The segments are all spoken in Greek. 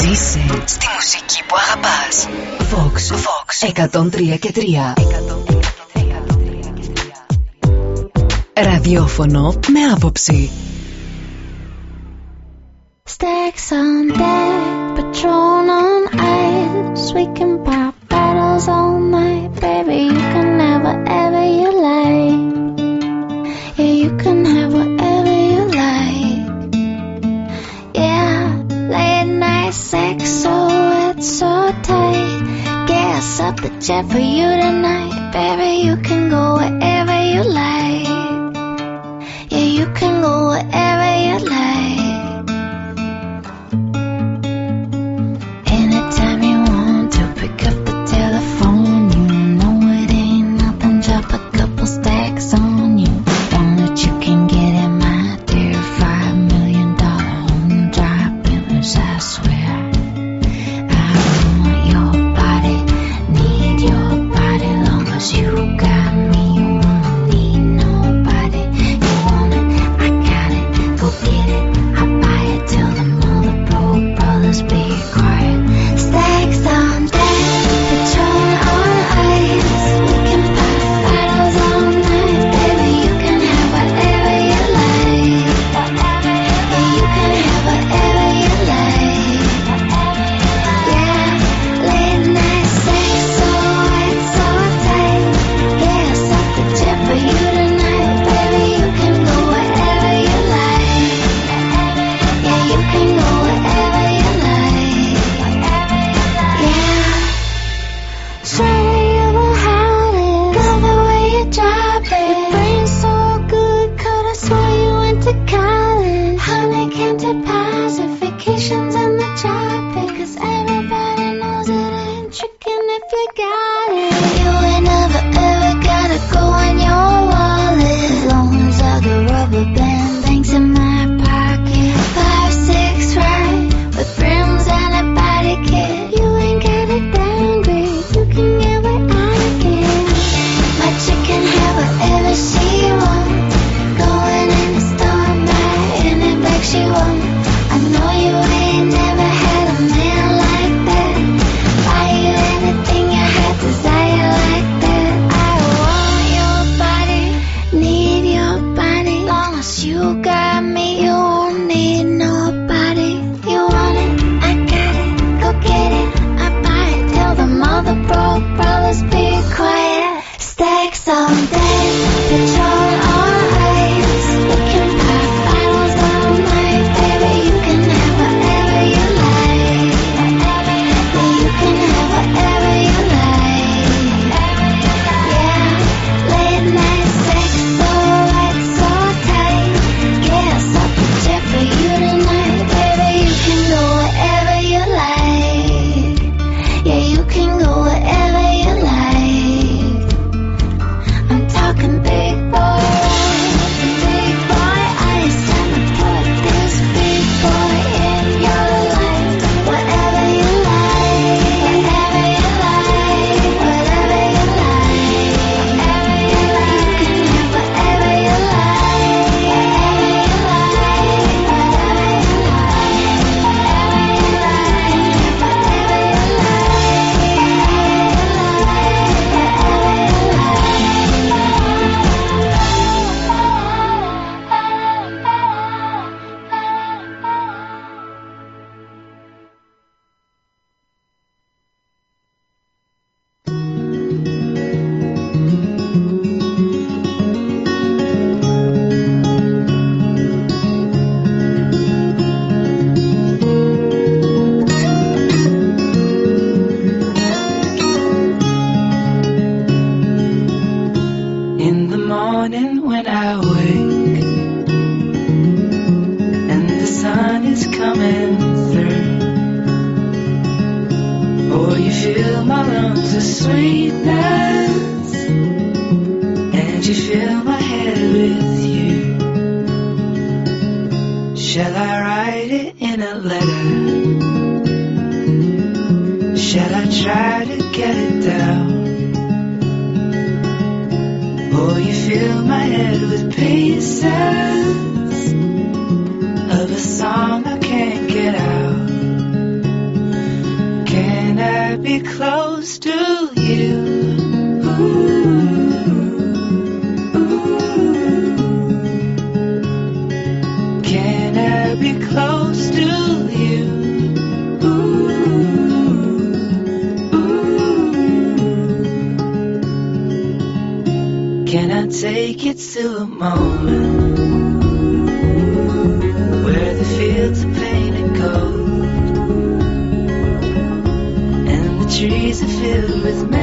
Ζήσε στη μουσική που αγαπάς. Vox, Vox 103 και 3 Ραδιόφωνο με άποψη. Stacks on deck, Patron Just for you tonight, baby, you can go wherever you like. Yeah, you can go wherever. Oh, you fill my lungs with sweetness, and you fill my head with you. Shall I write it in a letter? Shall I try to get it down? Oh, you fill my head with pieces of a song it to a moment where the fields are painted gold and the trees are filled with.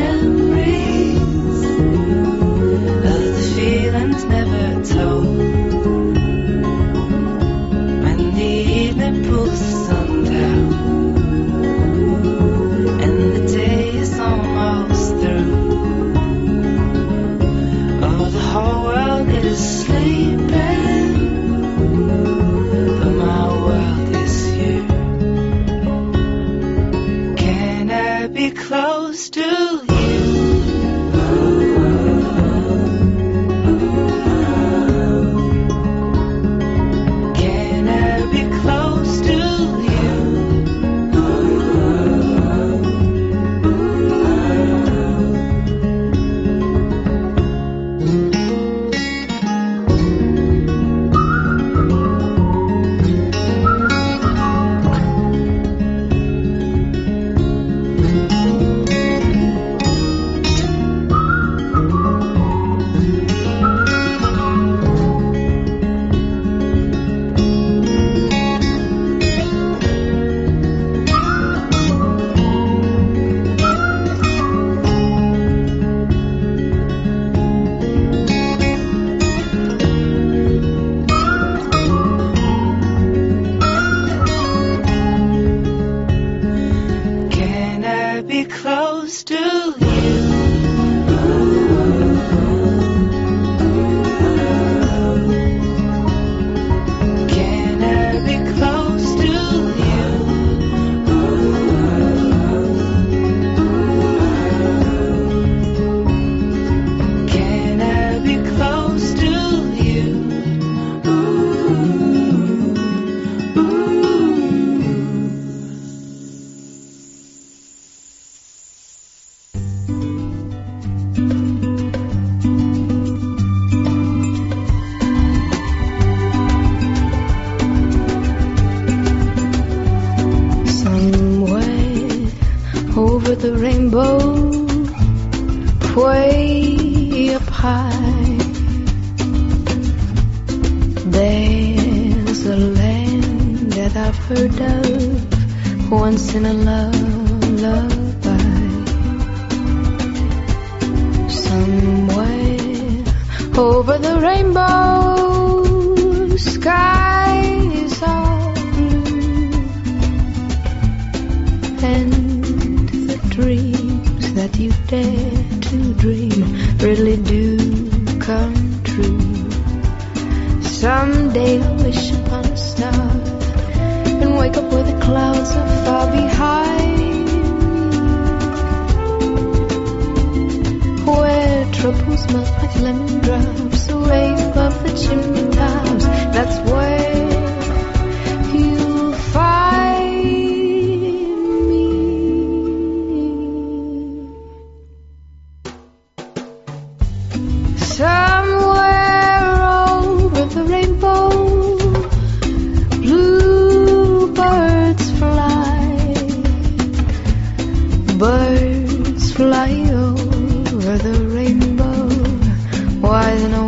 the rainbow way up high. the rainbow, why the no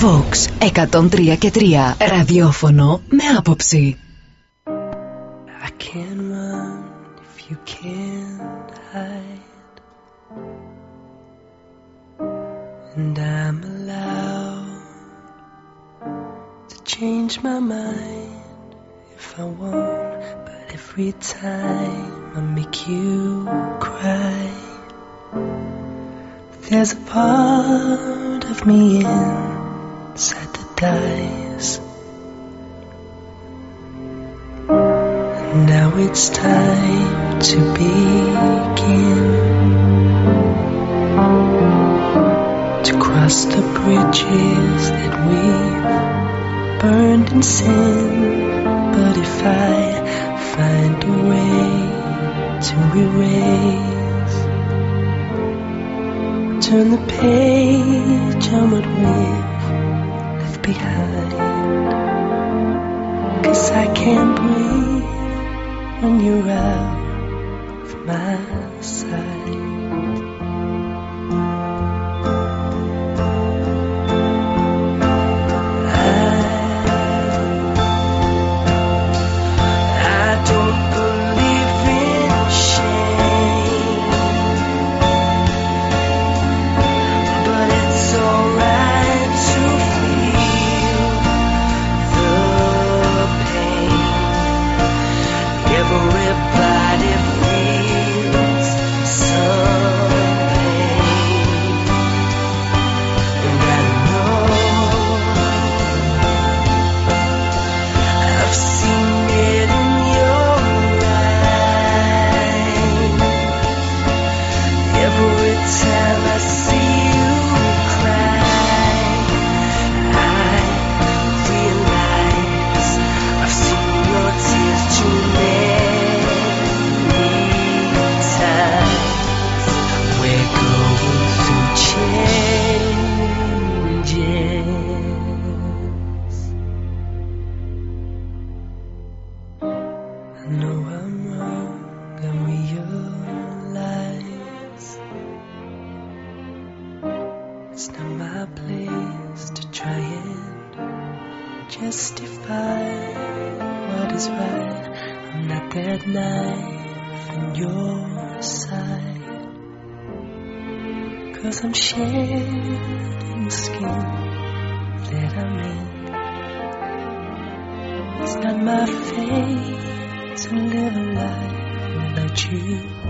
Vox 103 και 3 Ραδιόφωνο με άποψη I can run if you can't hide And I'm allowed to change my mind if I want But every time I make you cry There's a part of me inside dies. Now it's time to begin to cross the bridges that we've burned in sin. But if I find a way to erase turn the page on what we've behind. Cause I can't breathe when you're out of my It's not my fate to live a life without you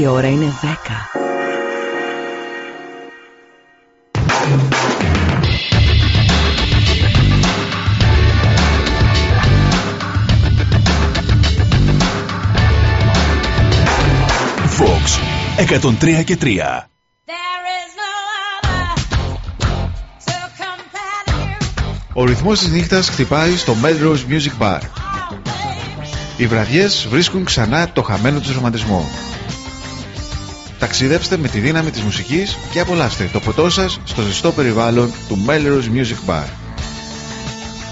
Η ώρα είναι 10. Fox 103 και 3. Ο ρυθμός της νύχτας χτυπάει στο Melrose Music Bar. Οι βραδιές βρίσκουν ξανά το χαμένο του ρομαντισμό. Ταξιδέψτε με τη δύναμη της μουσικής και απολαύστε το ποτό σας στο ζεστό περιβάλλον του Melrose Music Bar.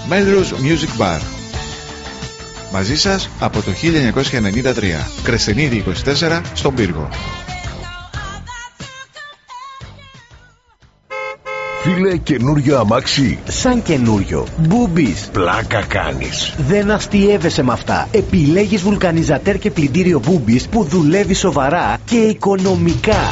Melrose Music Bar. Μαζί σας από το 1993. Κρεσενίδη 24 στον Πύργο. Φίλε, καινούριο αμάξι. Σαν καινούριο. Μπούμπης. Πλάκα κάνεις. Δεν αστείευεσαι με αυτά. Επιλέγεις βουλκανιζατέρ και πλυντήριο Μπούμπης που δουλεύει σοβαρά και οικονομικά.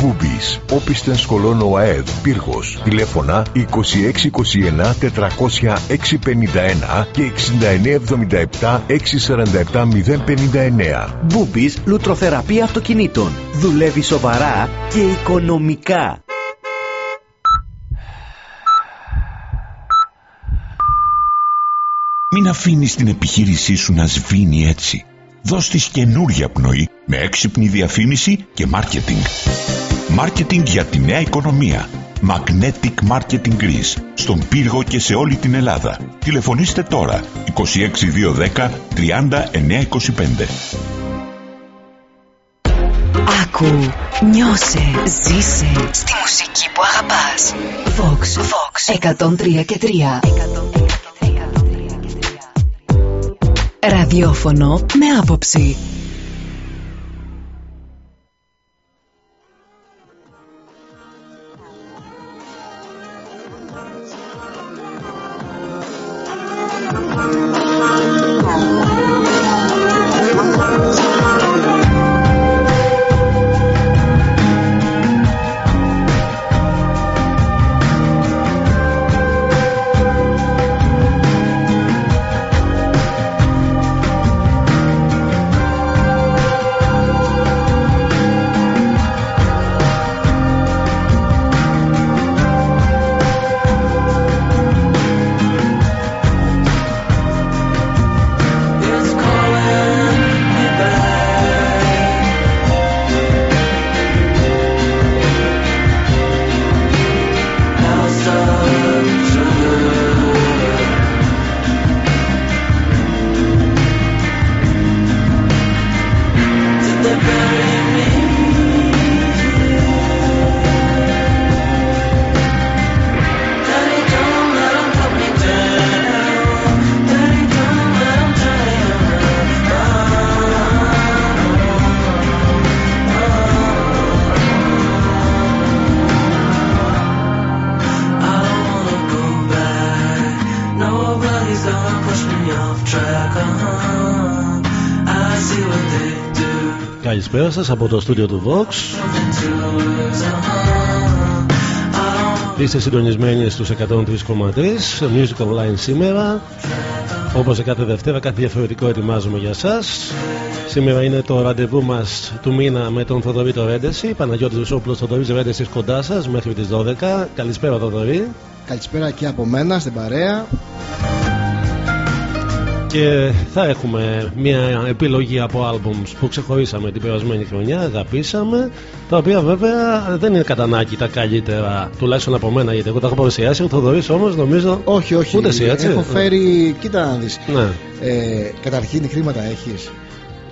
Μπούμπης, όπισθεν σκολών ΟΑΕΔ, Πύργος, τηλέφωνα 2621 400 651 και 6977 647 059. Μπούμπης, λουτροθεραπεία αυτοκινήτων. Δουλεύει σοβαρά και οικονομικά. Μην αφήνεις την επιχείρησή σου να σβήνει έτσι. Δώσ' της καινούρια πνοή με έξυπνη διαφήμιση και μάρκετινγκ. Μάρκετινγκ για τη νέα οικονομία. Magnetic Marketing Greece. Στον Πύργο και σε όλη την Ελλάδα. Τηλεφωνήστε τώρα 26210 30925. Άκου, νιώσε, ζήσε στη μουσική που αγαπάς. Vox, Vox 103 και 3. Ραδιόφωνο με άποψη. Do. Καλησπέρα σας από το στούντιο του Vox. Είστε συντονισμένοι στους 103,3 Music Online σήμερα. Όπως σε κάθε Δευτέρα, κάτι διαφορετικό ετοιμάζουμε για σας. Σήμερα είναι το ραντεβού μας του μήνα με τον Θοδωρή το Ρέντεση. Παναγιώτης Βουσόπουλος, Θοδωρής Ρέντεσης κοντά σας μέχρι τις 12. Καλησπέρα Θοδωρή. Καλησπέρα και από μένα στην παρέα. Και θα έχουμε μια επιλογή από albums που ξεχωρίσαμε την περασμένη χρονιά, αγαπήσαμε, τα οποία βέβαια δεν είναι κατά ανάγκη τα καλύτερα, τουλάχιστον από μένα, γιατί εγώ τα έχω παρουσιάσει. Ο Θοδωρής όμως νομίζω. Όχι, όχι. Ούτε εσύ, έτσι. Έχω φέρει. Κοίτα να δεις. Ναι. Ε, καταρχήν, χρήματα έχεις.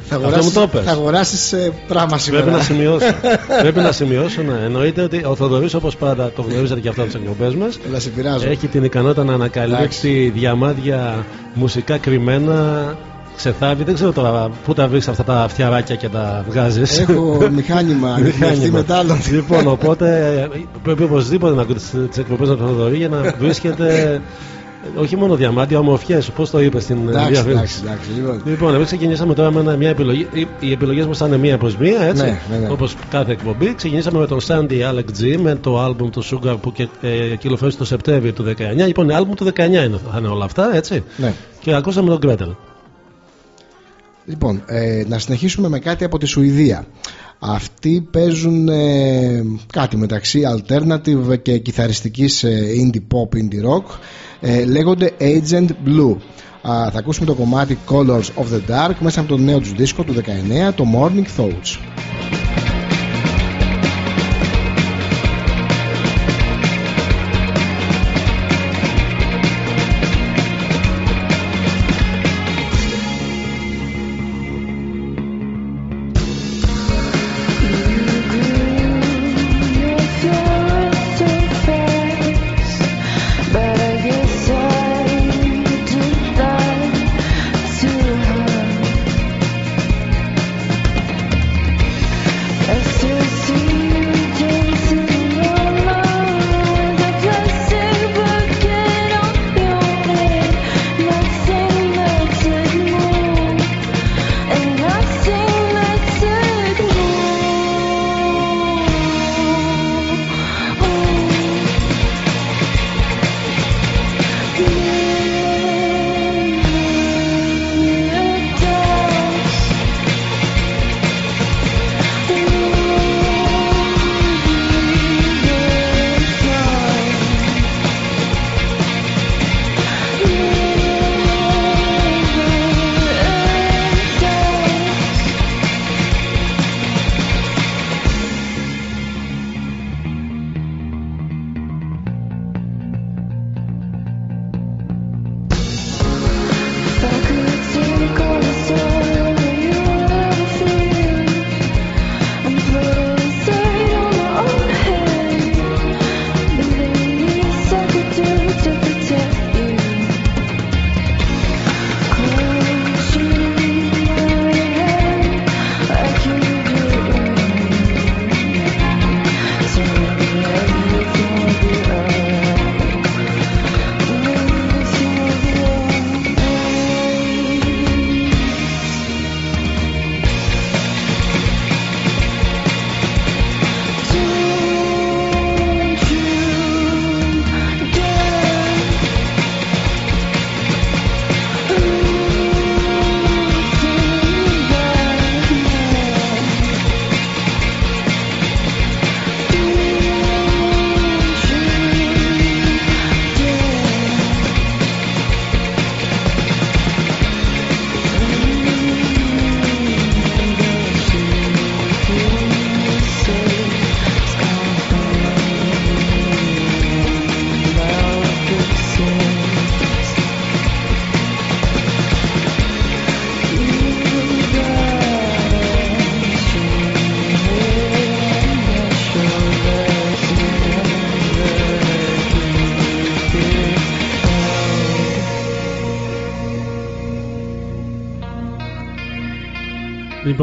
Θα Αυτό αγοράσεις, μου το πες. θα αγοράσεις ε, πράγμα σήμερα. Πρέπει να σημειώσω. Πρέπει να σημειώσω, ναι. Εννοείται ότι ο Θοδωρής όπως πάντα το γνωρίζετε και αυτό από τις εκπομπές μας Να σε πειράζω. έχει την ικανότητα να ανακαλύψει διαμάδια μουσικά κρυμμένα ξεθάβει. Δεν ξέρω τώρα πού τα βρεις αυτά τα φτιαράκια και τα βγάζεις. Έχω μηχάνημα ανοιχτή μετάλλων. Λοιπόν, οπότε πρέπει οπωσδήποτε να ακούτε τις εκπομπές του Θοδωρή για να βρίσκεται όχι μόνο διαμάντια, ομορφιές. Πώς το είπες στην Εντάξει, διαφήμιση. εντάξει, εντάξει. Λοιπόν, Λοιπόν, εμείς ξεκινήσαμε τώρα με ένα- μια επιλογή. Οι, οι επιλογές μας ήταν μία προς μία, έτσι. Ναι, ναι, ναι. Όπως κάθε εκπομπή. Ξεκινήσαμε με τον Sandy Alec G με το album του Sugar που και, ε, κυκλοφόρησε το Σεπτέμβριο του 19. Λοιπόν, album του 19 είναι, θα είναι όλα αυτά, έτσι. ναι. Και ακούσαμε τον Gretel. Λοιπόν, ε, να συνεχίσουμε με κάτι από τη Σουηδία. Αυτοί παίζουν ε, κάτι μεταξύ alternative και κιθαριστικής ε, indie pop, indie rock. Ε, λέγονται Agent Blue. Α, θα ακούσουμε το κομμάτι Colors of the Dark μέσα από το νέο τους δίσκο του 19, το Morning Thoughts.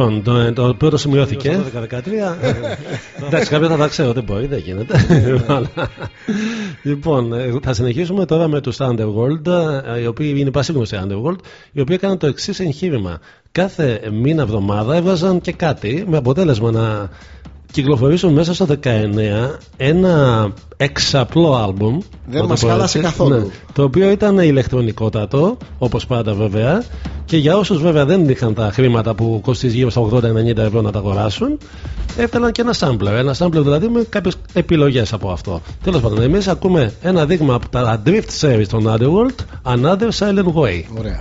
Λοιπόν, το, το πρώτο σημειώθηκε. 12-13. Εντάξει, κάποιο θα τα ξέρω, δεν μπορεί, δεν γίνεται. λοιπόν, ε, θα συνεχίσουμε τώρα με τους Underworld, ε, οι οποίοι είναι πασίγνωστοι Underworld, οι οποίοι έκαναν το εξής εγχείρημα. Κάθε μήνα εβδομάδα έβαζαν και κάτι με αποτέλεσμα να κυκλοφορήσουν μέσα στο 19 ένα εξαπλό άλμπουμ Δεν να το μας πω χάλασε έτσι. καθόλου. Ναι, το οποίο ήταν ηλεκτρονικότατο όπως πάντα βέβαια και για όσους βέβαια δεν είχαν τα χρήματα που κοστίζει γύρω στα 80-90 ευρώ να τα αγοράσουν έφεραν και ένα sampler. Ένα sampler δηλαδή με κάποιες επιλογές από αυτό. Τέλος πάντων εμείς ακούμε ένα δείγμα από τα Drift Series των Underworld Another Silent Way. Ωραία.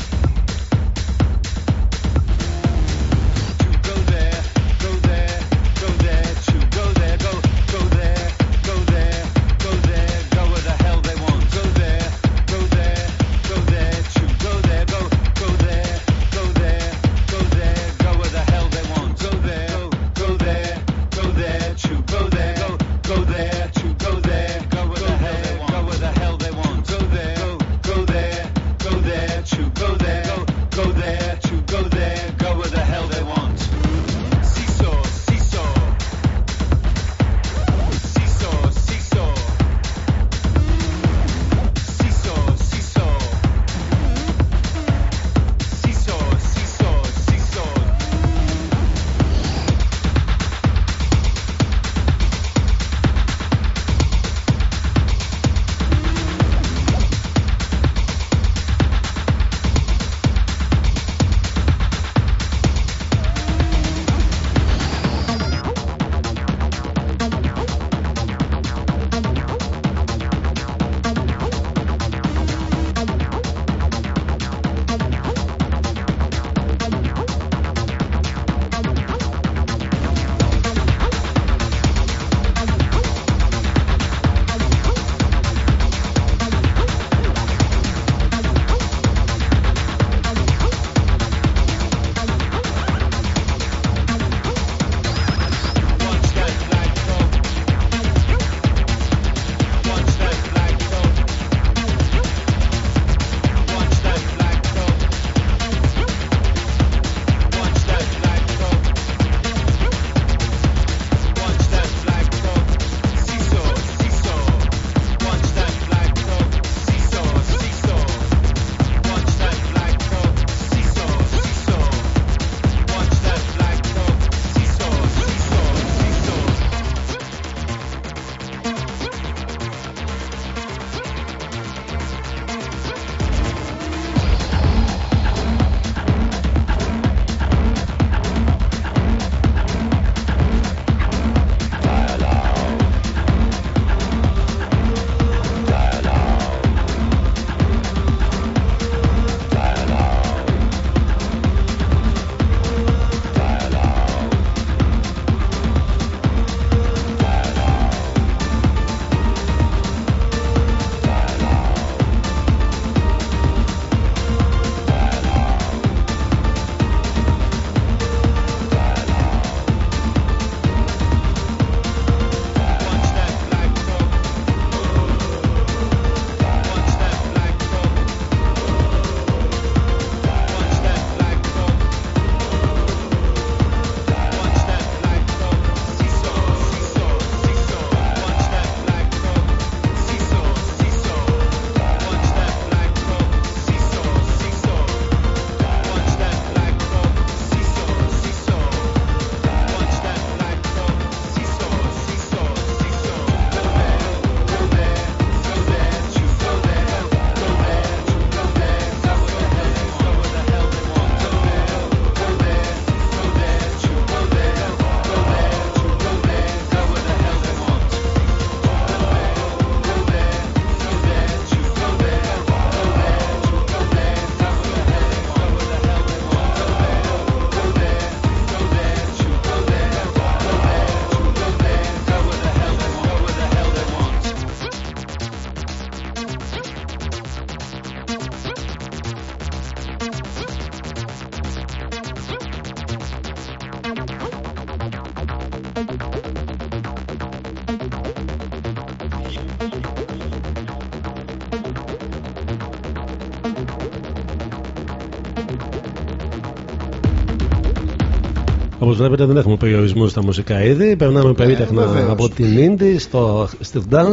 Όπως βλέπετε, δεν έχουμε περιορισμούς στα μουσικά είδη. Περνάμε περίτεχνα Ε, βεβαίως. από την indie στο, στο dance.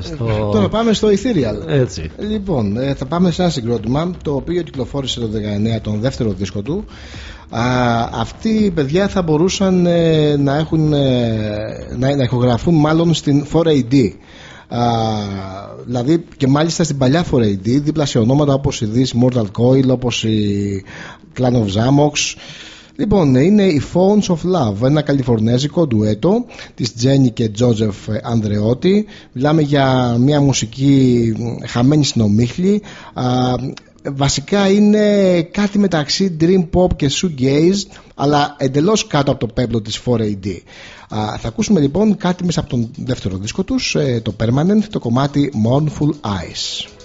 Στο... Τώρα πάμε στο Ethereal. Έτσι. Λοιπόν, ε, θα πάμε σε ένα συγκρότημα το οποίο κυκλοφόρησε το 19 τον δεύτερο δίσκο του. Α, αυτοί οι παιδιά θα μπορούσαν ε, να, έχουν, ε, να, να ηχογραφούν μάλλον στην 4AD. Α, δηλαδή και μάλιστα στην παλιά 4AD δίπλα σε ονόματα όπως η This Mortal Coil όπως η Clan of Zamox Λοιπόν, είναι οι Phones of Love, ένα καλιφορνέζικο ντουέτο της Τζένι και Τζόζεφ Ανδρεώτη. Μιλάμε για μια μουσική μ, χαμένη στην ομίχλη. Α, βασικά είναι κάτι μεταξύ Dream Pop και Shoegaze, αλλά εντελώς κάτω από το πέμπλο της 4AD. Α, θα ακούσουμε λοιπόν κάτι μέσα από τον δεύτερο δίσκο τους, ε, το Permanent, το κομμάτι Mournful Eyes.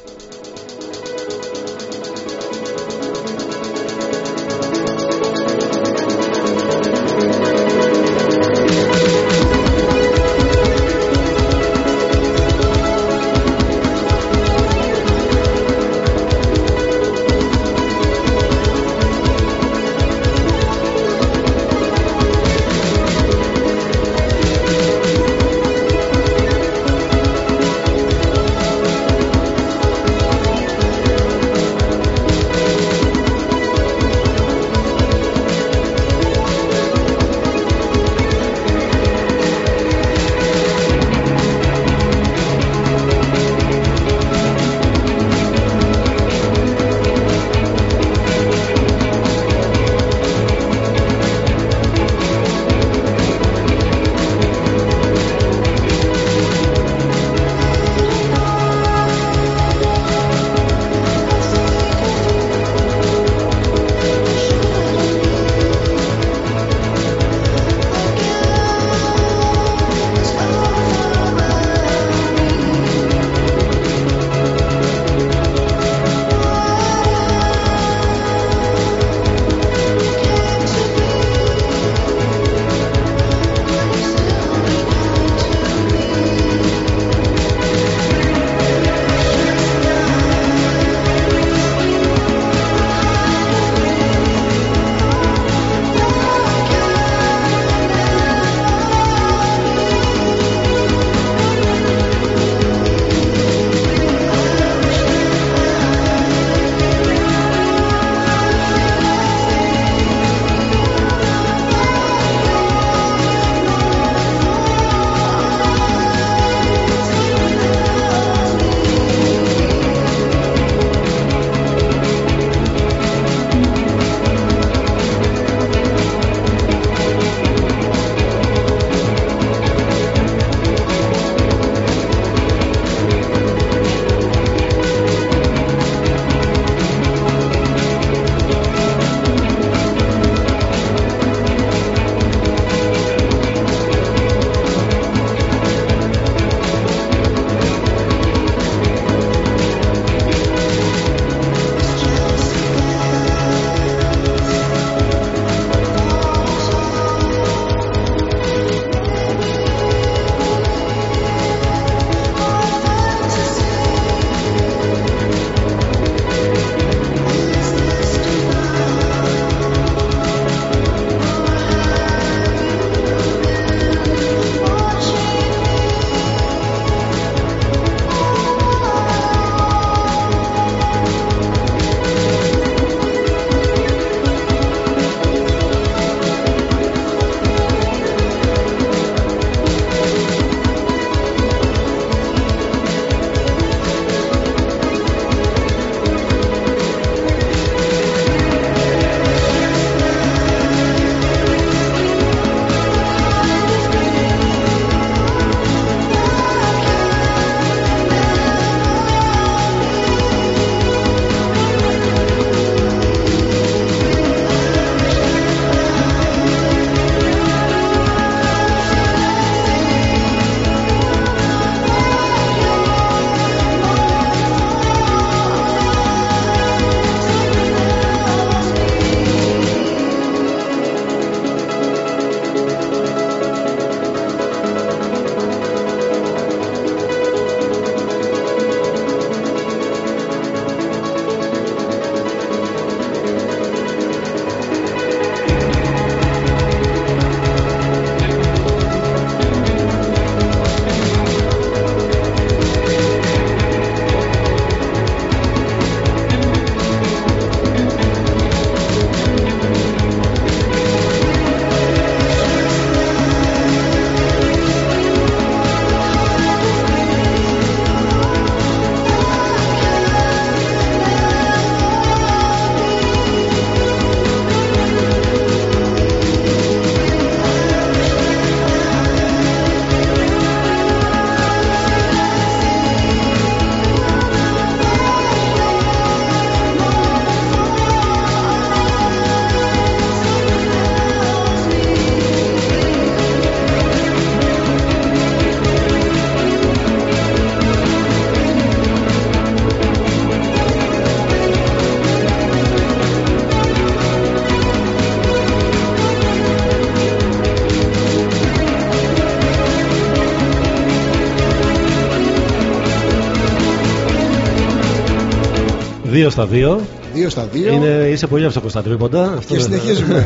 Δύο στα δύο. Δύο στα δύο. Είναι, είσαι πολύ εύστοχο στα τρίποντα. Αυτό Και δεν- συνεχίζουμε.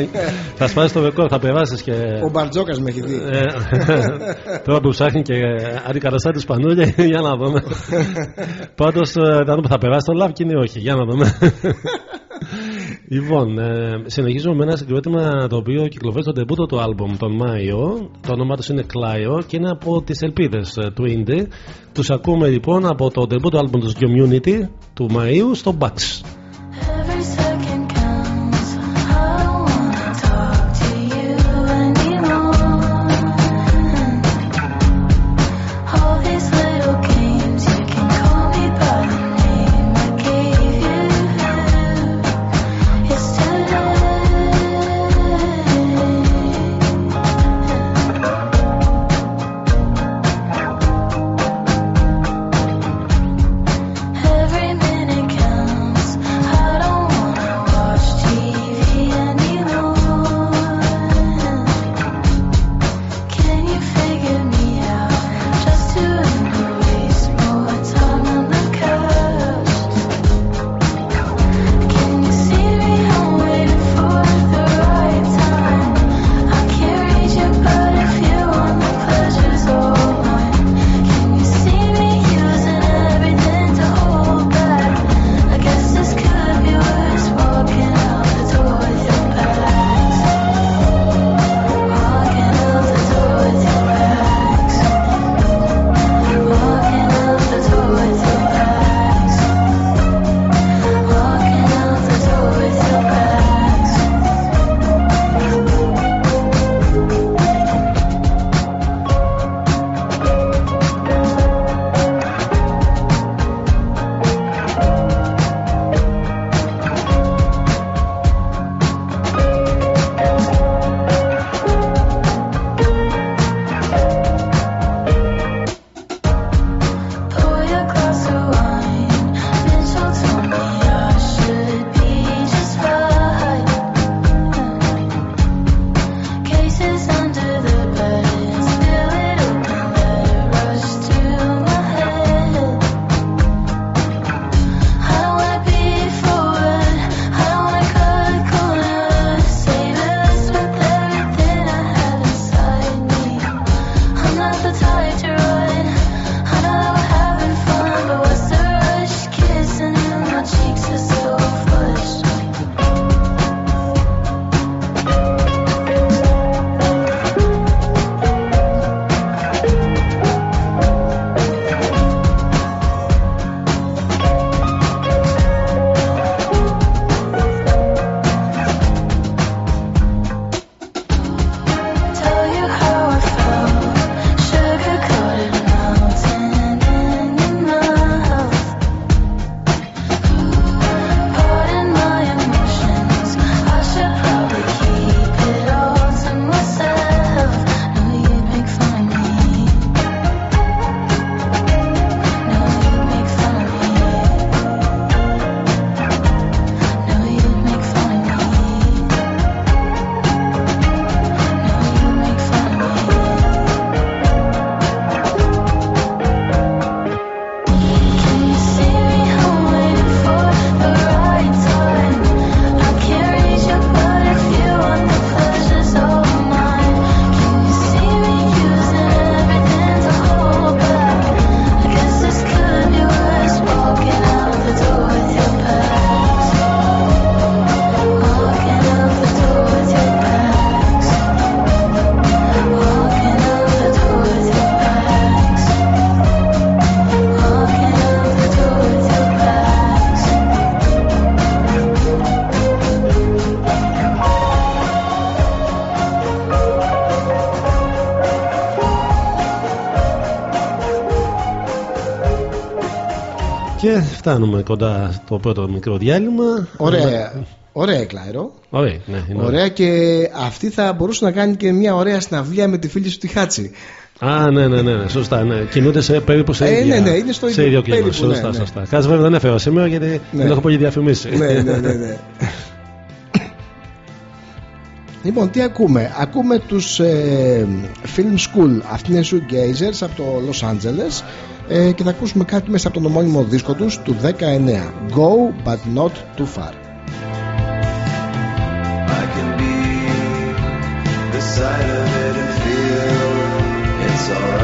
θα σπάσεις το ρεκόρ, θα περάσεις και. Ο Μπαρτζόκας με έχει δει. Ε, Τώρα που ψάχνει και αντικαταστάτη Σπανούλια, για να δούμε. Πάντως θα δούμε, θα περάσει το Λάβκιν ή όχι. Για να δούμε. Λοιπόν, ε, συνεχίζουμε με ένα συγκρότημα το οποίο κυκλοφορεί στο τεμπούτο του άλμπομ τον Μάιο. Το όνομά τους είναι Clio και είναι από τις ελπίδες του Indie. Τους ακούμε λοιπόν από το τεμπούτο άλμπομ τους Community του Μαΐου στο Bucks. Και φτάνουμε κοντά στο πρώτο μικρό διάλειμμα. Ωραία. Ωραία, Κλάιρο. Ωραία, ναι, είναι Ωραία και αυτή θα μπορούσε να κάνει και μια ωραία συναυλία με τη φίλη σου τη Χάτσι. Α, ναι, ναι, ναι, ναι, σωστά. Ναι. Κινούνται σε, περίπου σε Ε, ίδια, ναι, ναι, είναι στο σε ίδιο ίδιο κλίμα. περίπου, Σωστά, ναι, ναι. σωστά. Κάτι βέβαια δεν έφερα σήμερα γιατί Ναι. δεν έχω πολύ διαφημίσει. ναι, ναι, ναι, ναι. Λοιπόν, τι ακούμε; Ακούμε τους ε, Film School. Αυτή είναι οι Gazers από το Los Angeles ε, και θα ακούσουμε κάτι μέσα από τον ομώνυμο δίσκο τους του 19. Go but not too far. I can be the side of it and feel it's alright.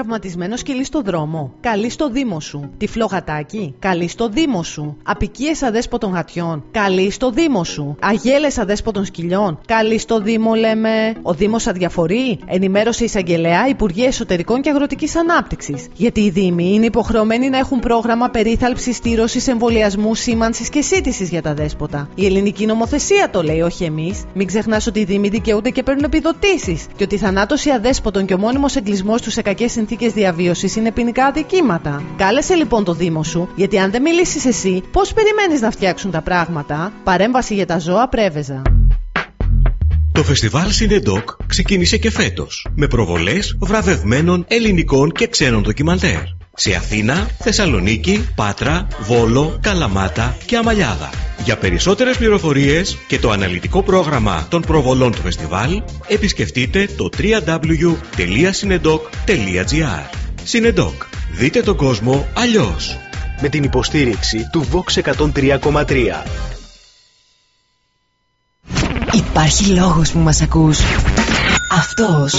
Τραυματισμένος σκυλί στο δρόμο. Καλή στο Δήμο σου. Τυφλό γατάκι. Καλή στο Δήμο σου. Απικίες αδέσποτων γατιών. Καλή στο Δήμο σου. Αγέλες αδέσποτων σκυλιών. Καλή στο Δήμο, λέμε. Ο Δήμος αδιαφορεί. Ενημέρωσε εισαγγελέα Υπουργεία Εσωτερικών και Αγροτικής Ανάπτυξης. Γιατί οι Δήμοι είναι υποχρεωμένοι να έχουν πρόγραμμα περίθαλψης, στήρωσης, εμβολιασμού, σήμανσης και σύντησης για τα δέσποτα. Η ελληνική νομοθεσία το λέει, όχι εμείς. Μην ξεχνάς ότι οι Δήμοι δικαιούνται και παίρνουν επιδοτήσεις. Και ότι η θανάτωση αδέσποτων και ο μόνιμος εγκλισμός τους σε κακές συνθήκες διαβίωσης είναι ποινικά αδικήματα. Κάλεσε λοιπόν το Δήμο σου, γιατί αν δεν μιλήσεις εσύ, πώς περιμένεις να φτιάξουν τα πράγματα; Παρέμβαση για τα ζώα πρέβεζα. Το φεστιβάλ Σινεντόκ ξεκίνησε και φέτος με προβολές βραβευμένων ελληνικών και ξένων ντοκιμαντέρ σε Αθήνα, Θεσσαλονίκη, Πάτρα, Βόλο, Καλαμάτα και Αμαλιάδα. Για περισσότερες πληροφορίες και το αναλυτικό πρόγραμμα των προβολών του φεστιβάλ επισκεφτείτε το www.synedoc.gr Synedoc. Δείτε τον κόσμο αλλιώς. Με την υποστήριξη του Vox 103,3. Υπάρχει λόγος που μας ακούς. Αυτός.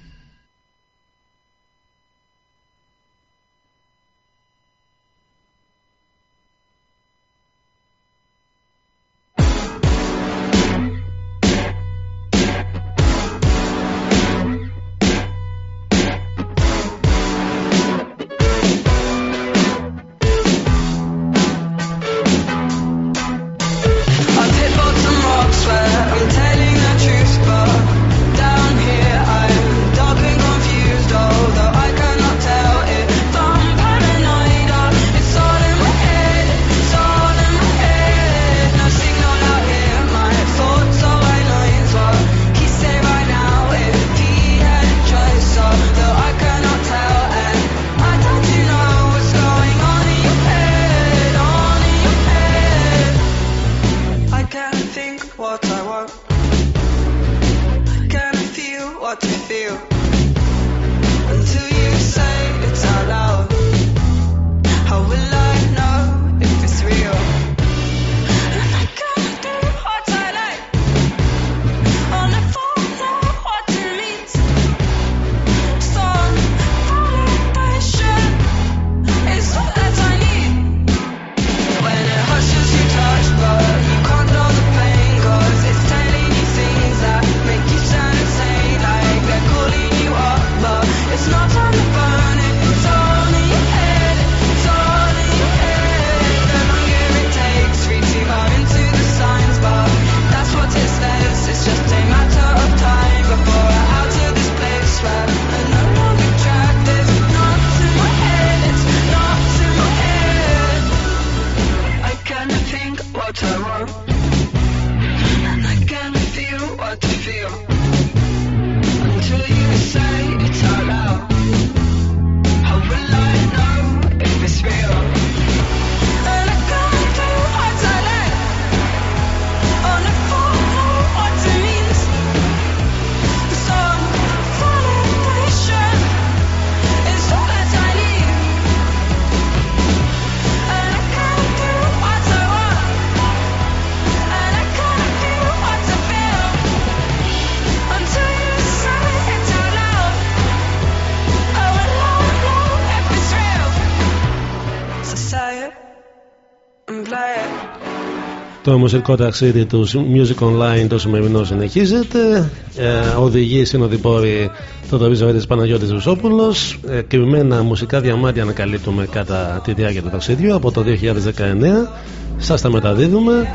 Το μουσικό ταξίδι του Music Online το σημερινό συνεχίζεται. Ε, οδηγεί συνοδοιπόροι το τη Παναγιώτης Βουσόπουλος. Ε, κρυμμένα μουσικά διαμάντια ανακαλύπτουμε κατά τη διάρκεια του ταξίδιου από το 2019. Σας τα μεταδίδουμε.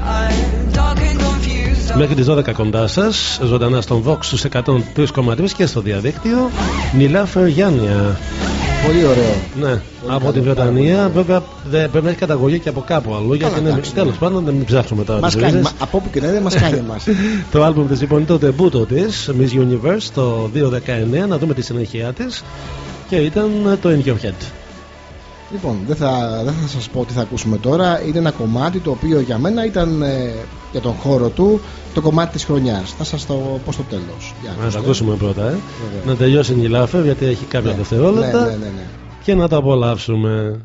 Μέχρι τις 12 κοντά σας, ζωντανά στον Vox στους 103,3 και στο διαδίκτυο. Μιλά Φεργιάνια. Πολύ ωραίο. Ναι, από την Βρετανία. Βέβαια πρέπει να έχει καταγωγή και από κάπου αλλού. Γιατί είναι... Ναι. Τέλος πάντων, δεν ψάχνουμε τώρα. Μας κάνει, από όπου και να είναι, μας κάνει εμάς. το άλμπουμ της λοιπόν είναι το debut της Miss Universe το 2019. Να δούμε τη συνέχεια της. Και ήταν το In Your Head. Λοιπόν, δεν θα, δεν θα σας πω τι θα ακούσουμε τώρα. Είναι ένα κομμάτι το οποίο για μένα ήταν ε, για τον χώρο του το κομμάτι της χρονιάς. Θα σας το πω στο τέλος. Για να ακούσουμε πρώτα, ε. Να τελειώσει η Λάφερ γιατί έχει κάποια ναι, δευτερόλεπτα. Ναι, ναι, ναι, Και να τα απολαύσουμε.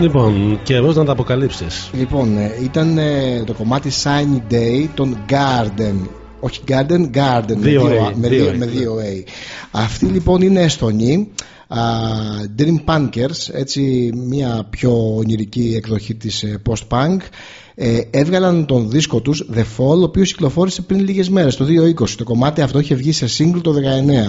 Λοιπόν, καιρό να τα αποκαλύψεις. Λοιπόν, ε, ήταν ε, το κομμάτι Shiny Day των Garden. Όχι Garden, Garden. με Δύο δύο- A, με δύο δύο- A. με δύο A. Αυτοί λοιπόν είναι Εστονοί. α, Dream Punkers, έτσι μια πιο ονειρική εκδοχή της ε, post-punk ε, έβγαλαν τον δίσκο τους The Fall ο οποίος κυκλοφόρησε πριν λίγες μέρες το 2020 το κομμάτι αυτό είχε βγει σε single το 19 ε,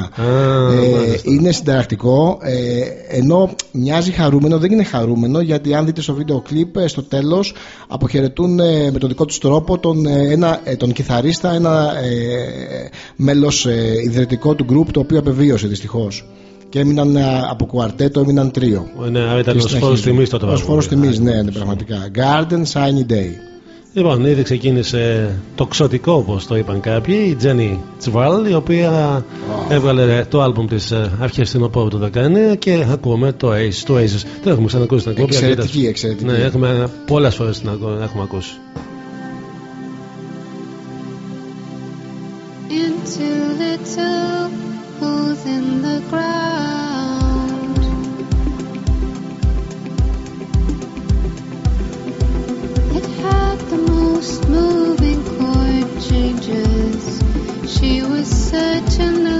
μάλιστα. είναι συνταρακτικό ε, ενώ μοιάζει χαρούμενο δεν είναι χαρούμενο γιατί αν δείτε στο βίντεο κλιπ ε, στο τέλος αποχαιρετούν ε, με τον δικό τους τρόπο τον, ε, ένα, ε, τον κιθαρίστα ένα ε, μέλος ε, ιδρυτικό του group το οποίο απεβίωσε δυστυχώς και έμειναν ε, από κουαρτέτο έμειναν τρίο Ναι, άρα ήταν Και ως φόρος συνεχίζουν. τιμής το Ως τραγούδι. φόρος τιμής ναι, ναι πραγματικά Garden Shiny Day Λοιπόν, ήδη ξεκίνησε το ξωτικό όπως το είπαν κάποιοι, η Jenny Τσβάλ, η οποία έβγαλε το άλμπουμ της αρχές φθινοπόρου του 19 και ακούμε το Ace, το Aces. Το έχουμε ξανακούσει στην εκπομπή. Εξαιρετική, αρκετές- εξαιρετική. Ναι, έχουμε πολλές φορές την ακού- έχουμε ακούσει. into little holes in the ground. It had the most moving chord changes. She was the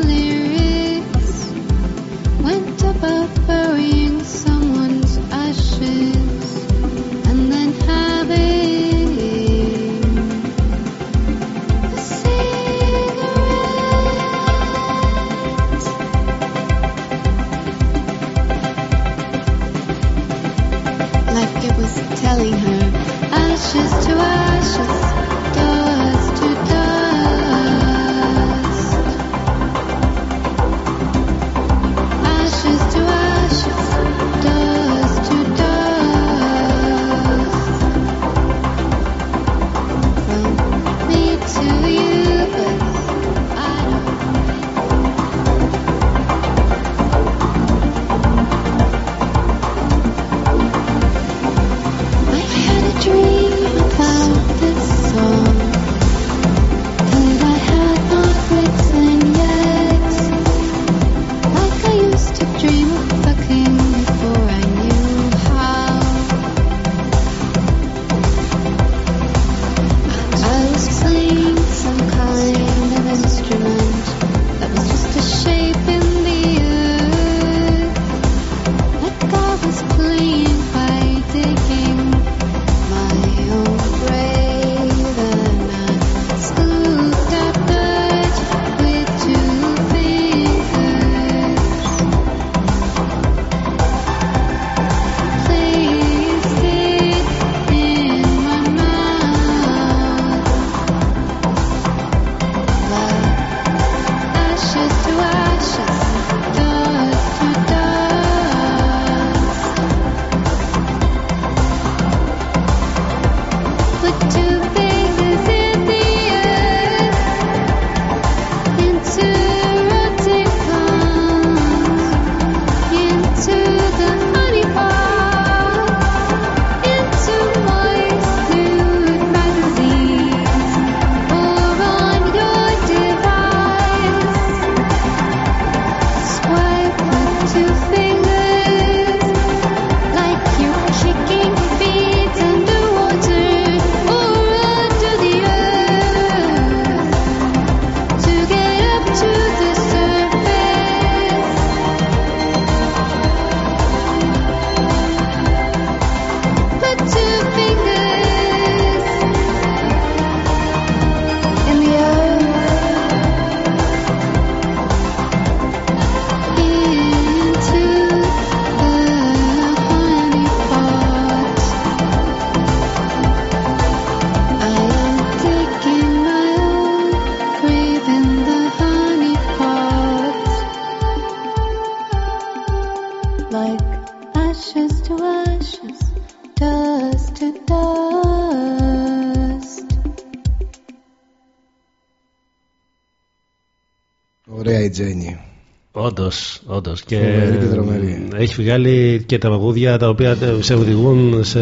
όντως. Και Φοβερή και τρομερή. έχει βγάλει και τραγούδια τα οποία σε οδηγούν σε.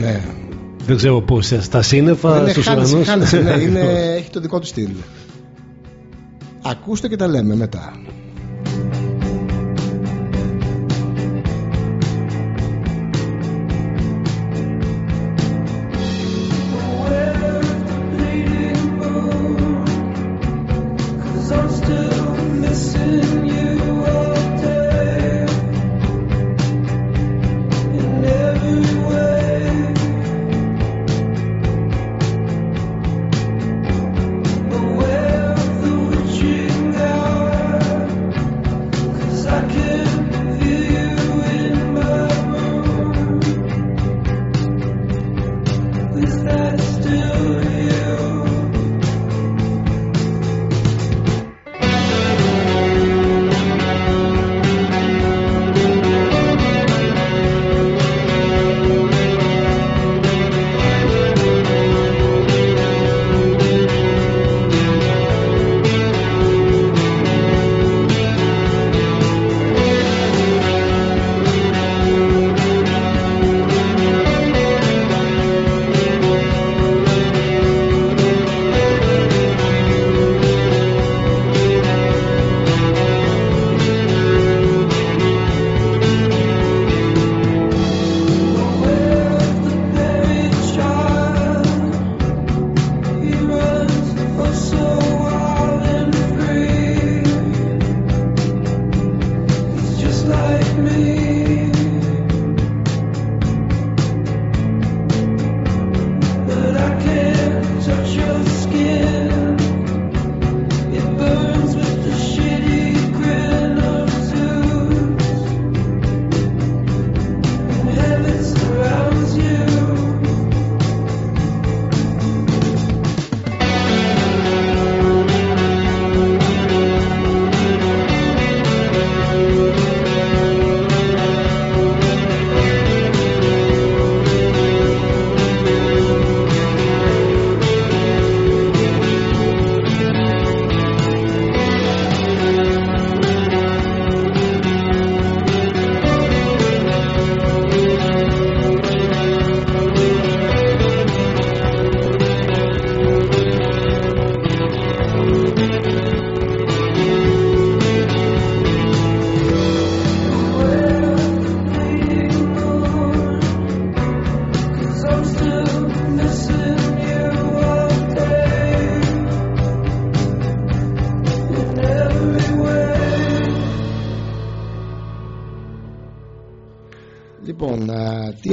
ναι Δεν ξέρω πού, σε- στα σύννεφα, Είναι στους χάνεση, ουρανούς. χάνεση, ναι, είναι, έχει το δικό του στυλ. Ακούστε και τα λέμε μετά.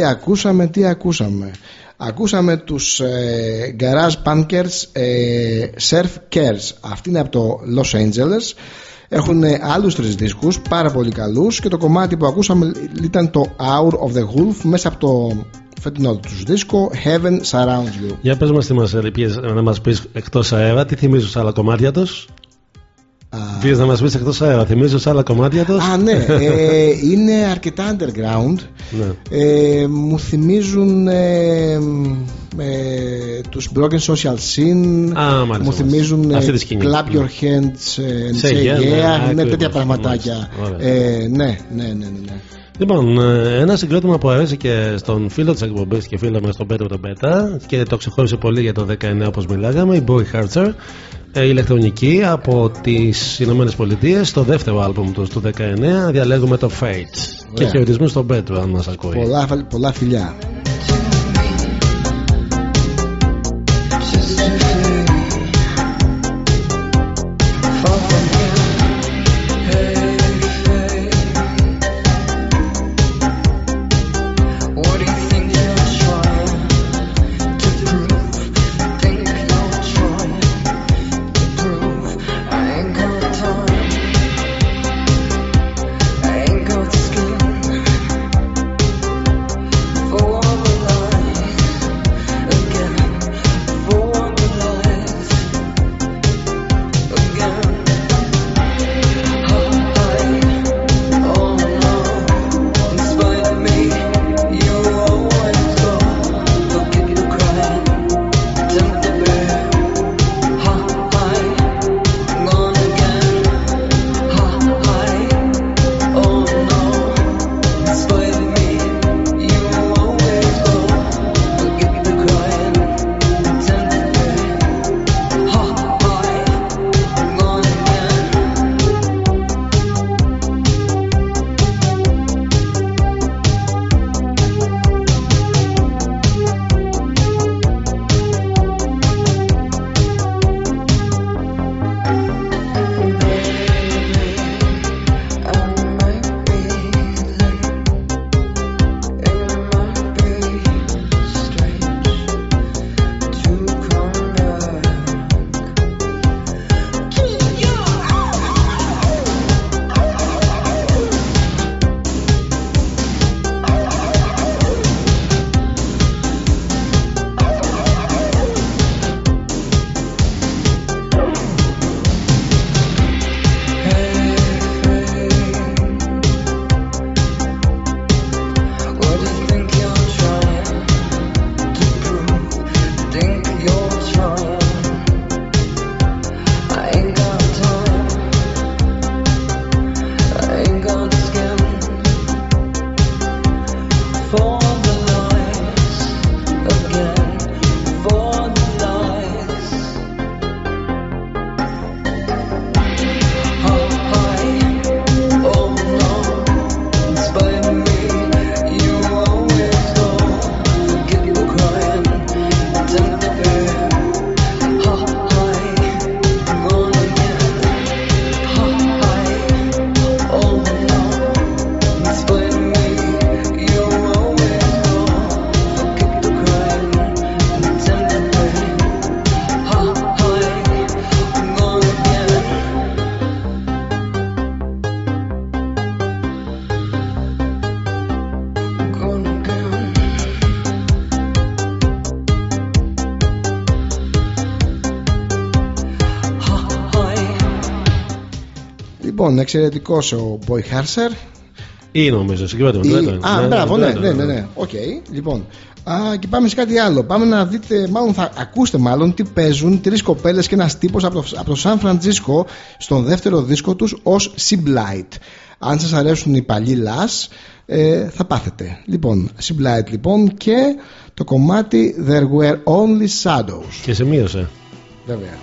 Ακούσαμε, τι ακούσαμε. Ακούσαμε τους ε, Garage Punkers ε, Surf Cares. Αυτή είναι από το Los Angeles. Έχουν ε, άλλους τρεις δίσκους, πάρα πολύ καλούς και το κομμάτι που ακούσαμε ήταν το Hour of the Wolf μέσα από το φετινό τους δίσκο Heaven Surrounds You. Για πες μας τι μας ελπίζεις να μας πεις εκτός αέρα, τι θυμίζεις άλλα κομμάτια τους; Πήγες να μας πεις εκτός αέρα, θυμίζεις άλλα κομμάτια τους; Α, ναι, ε, είναι αρκετά underground. Ναι. Ε, μου θυμίζουν ε, ε, τους Broken Social Scene Α, μάλιστα, μου θυμίζουν ε, Αυτή τη σκηνή. Clap Your Ναι. Hands ε, and Say Say yeah, ναι, Yeah ναι, ακριβώς, τέτοια πραγματάκια μάλιστα. ε, ναι, ναι, ναι, ναι, ναι. Λοιπόν, ε, ένα συγκρότημα που αρέσει και στον φίλο της εκπομπής και φίλο μας τον Πέτρο τον Πέτα και το ξεχώρισε πολύ για το 19 όπως μιλάγαμε, η Boy Hartzer, ε, ηλεκτρονική από τις Ηνωμένες Πολιτείες, το δεύτερο άλμπουμ τους του 19, διαλέγουμε το Fate. Και χαιρετισμού στον Πέτρο, αν μας ακούει. πολλά, πολλά φιλιά Λοιπόν, εξαιρετικός ο Boy Harsher. Ή νομίζω, συγκρότημα. Ή- ντουέτο. Α, μπράβο, ναι, ντουέτο, ναι, ναι, ναι. Οκ, λοιπόν. Α, και πάμε σε κάτι άλλο. Πάμε να δείτε, μάλλον θα ακούστε μάλλον τι παίζουν τρεις κοπέλες και ένας τύπος από, το- από το Σαν Φραντζίσκο στον δεύτερο δίσκο τους ως Blight. Αν σας αρέσουν οι παλιοί Lush, ε, θα πάθετε. Λοιπόν, Blight λοιπόν και το κομμάτι There Were Only Shadows. Και σε μείωσε. Βέβαια.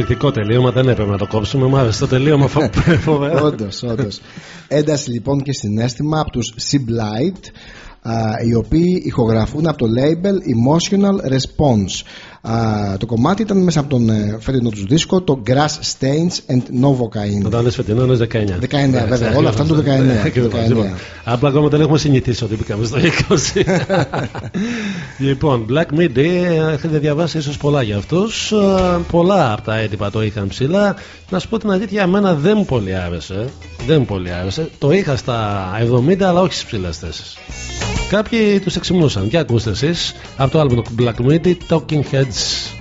Εκπληκτικό τελείωμα, δεν έπρεπε να το κόψουμε. Μου άρεσε το τελείωμα φο- φοβερό. Όντως, όντως. Ένταση λοιπόν και συνέστημα από τους Sea Blight, α, οι οποίοι ηχογραφούν από το label Emotional Response. Α, το κομμάτι ήταν μέσα από τον ε, φετινό τους δίσκο, το Grass Stains and Novocaine. Όταν είναι φετινό είναι 19. 19, βέβαια. Όλα αυτά του 19. Ακριβώς, 19. λοιπόν. Απλά ακόμα δεν έχουμε συνηθίσει ότι μπήκαμε στο 20. λοιπόν, Black Midi, ε, έχετε διαβάσει ίσως πολλά για αυτούς. Πολλά από τα έντυπα το είχαν ψηλά. Να σου πω την αλήθεια, εμένα δεν μου πολύ άρεσε. Δεν μου πολύ άρεσε. Το είχα στα 70, αλλά όχι στις ψηλές θέσεις. Κάποιοι τους εξυμνούσαν. Για ακούστε εσείς από το album του Black Midi, Talking Heads.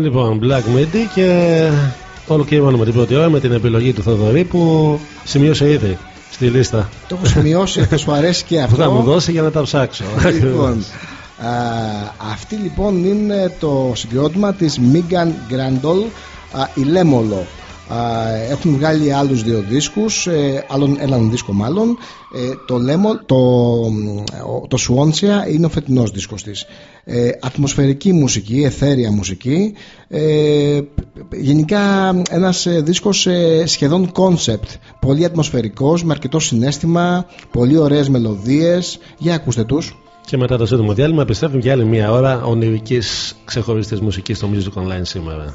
Λοιπόν, Black Midi και ολοκληρώνουμε την πρώτη ώρα με την επιλογή του Θοδωρή που σημείωσε ήδη στη λίστα. Το έχω σημειώσει, θα σου αρέσει και αυτό. Που θα μου δώσει για να τα ψάξω. Λοιπόν, α, αυτή λοιπόν είναι το συγκρότημα της Megan Grandol, α, η Λέμολο. Α, έχουν βγάλει άλλους δύο δίσκους, ε, άλλον έναν δίσκο μάλλον. Ε, το, Lemon, το, ο- το Swansea είναι ο φετινός δίσκος της. Ε, ατμοσφαιρική μουσική, εθέρια μουσική. Ε, γενικά ένας ε, δίσκος ε, σχεδόν concept. Πολύ ατμοσφαιρικός, με αρκετό συνέστημα, πολύ ωραίες μελωδίες. Για ακούστε τους. Και μετά το σύντομο διάλειμμα επιστρέφουν για άλλη μία ώρα ονειρικής ξεχωριστής μουσικής στο Music Online σήμερα.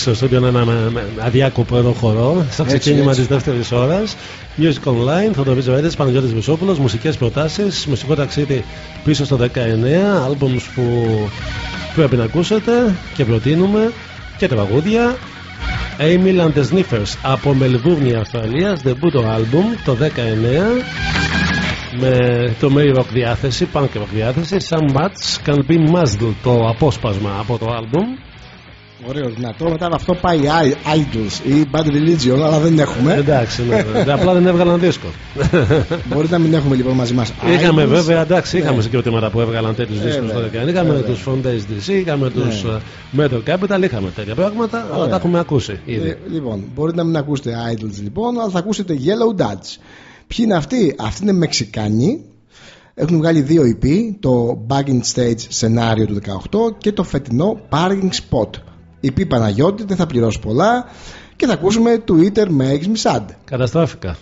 Στο στούντιο ένα με- με- αδιάκοπο εδώ χορό στο Έτσι, ξεκίνημα έτσι. της δεύτερης ώρας. Music Online, Θοδωρή Έδε, Παναγιώτης Βουσόπουλος, μουσικές προτάσεις, μουσικό ταξίδι πίσω στο 19, άλμπουμς που πρέπει να ακούσετε και προτείνουμε και τραγούδια. Emil and the Sniffers από Μελβούρνη, Αυστραλία, debut album το 19 με το Mary Rock διάθεση, punk rock διάθεση. Some Mats Can Be Muzzled, το απόσπασμα από το album. Ωραίος, δυνατό. Μετά από αυτό πάει I- Idols ή Bad Religion, αλλά δεν έχουμε. Εντάξει, ναι, ναι. απλά δεν έβγαλαν δίσκο. Μπορεί να μην έχουμε λοιπόν μαζί μας. Είχαμε βέβαια, εντάξει, είχαμε συγκροτήματα που έβγαλαν τέτοιους Ε, δίσκους βέβαια. στο 19. Είχαμε Βέβαια. τους Foundays DC, είχαμε τους Ναι. Metro Capital, είχαμε τέτοια πράγματα, αλλά Ωραία. τα έχουμε ακούσει ήδη. Ε, λοιπόν, μπορείτε να μην ακούσετε Idols λοιπόν, αλλά θα ακούσετε Yellow Dutch. Ποιοι είναι αυτοί, αυτοί είναι Μεξικάνοι. Έχουν βγάλει δύο EP, το Bagging Stage σενάριο του 18 και το φετινό Parking Spot. EP Παναγιώτη, δεν θα πληρώσει πολλά και θα ακούσουμε Twitter Makes Me Sad. Καταστράφηκα.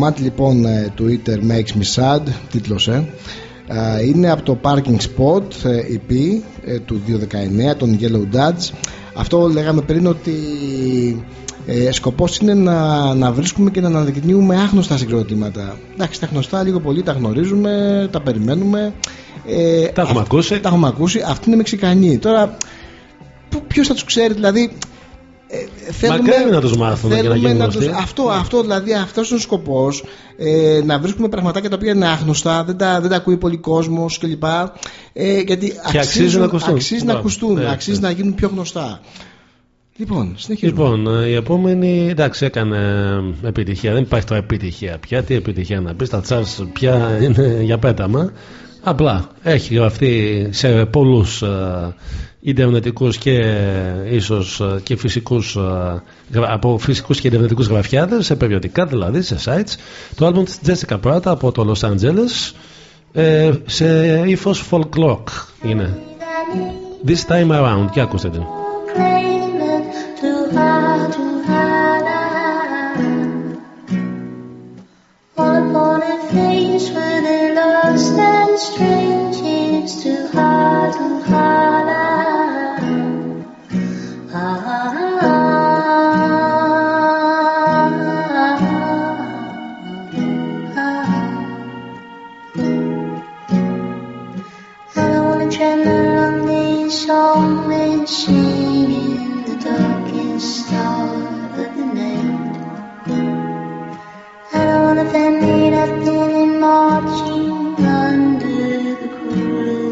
Κομμάτι λοιπόν ε, Twitter Makes Me Sad, τίτλος ε. Α, είναι από το Parking Spot ε, EP ε, του 2019 των Yellow Dodge αυτό λέγαμε πριν ότι ε, σκοπός είναι να, να βρίσκουμε και να αναδεικνύουμε άγνωστα συγκροτήματα εντάξει τα γνωστά λίγο πολύ τα γνωρίζουμε τα περιμένουμε ε, Τα έχουμε ακούσει. τα έχουμε ακούσει αυτοί είναι Μεξικανοί τώρα ποιος θα τους ξέρει δηλαδή Μακάρι να τους μάθουμε και να θέλουμε γίνουν τους- γνωστοί. αυτό, αυτό δηλαδή αυτός είναι ο σκοπός ε, να βρίσκουμε πραγματάκια τα οποία είναι άγνωστα δεν τα, δεν τα ακούει πολύ κόσμος κλπ ε, γιατί Και αξίζει να ακουστούν. αξίζει να Μπράβο. ακουστούν Ε, αξίζει ε. να γίνουν πιο γνωστά λοιπόν συνεχίζουμε Λοιπόν, ε, η επόμενη εντάξει έκανε ε, επιτυχία. Δεν υπάρχει τώρα επιτυχία πια. Τι επιτυχία να πεις, τα charts πια είναι για πέταμα. Απλά έχει γραφτεί σε πολλούς ιντερνετικούς και ε, ίσως ε, και φυσικούς ε, γρα- από φυσικούς και ιντερνετικούς γραφιάδες σε περιοδικά δηλαδή, σε sites. Το άλμπουμ της Jessica Prata από το Los Angeles ε, σε ύφος folk rock είναι. This Time Around. Και ακούστε την. All upon a face where they lost and strange is too hard holler. I don't wanna this song and in the darkest hour of the night. I don't wanna find me nothing in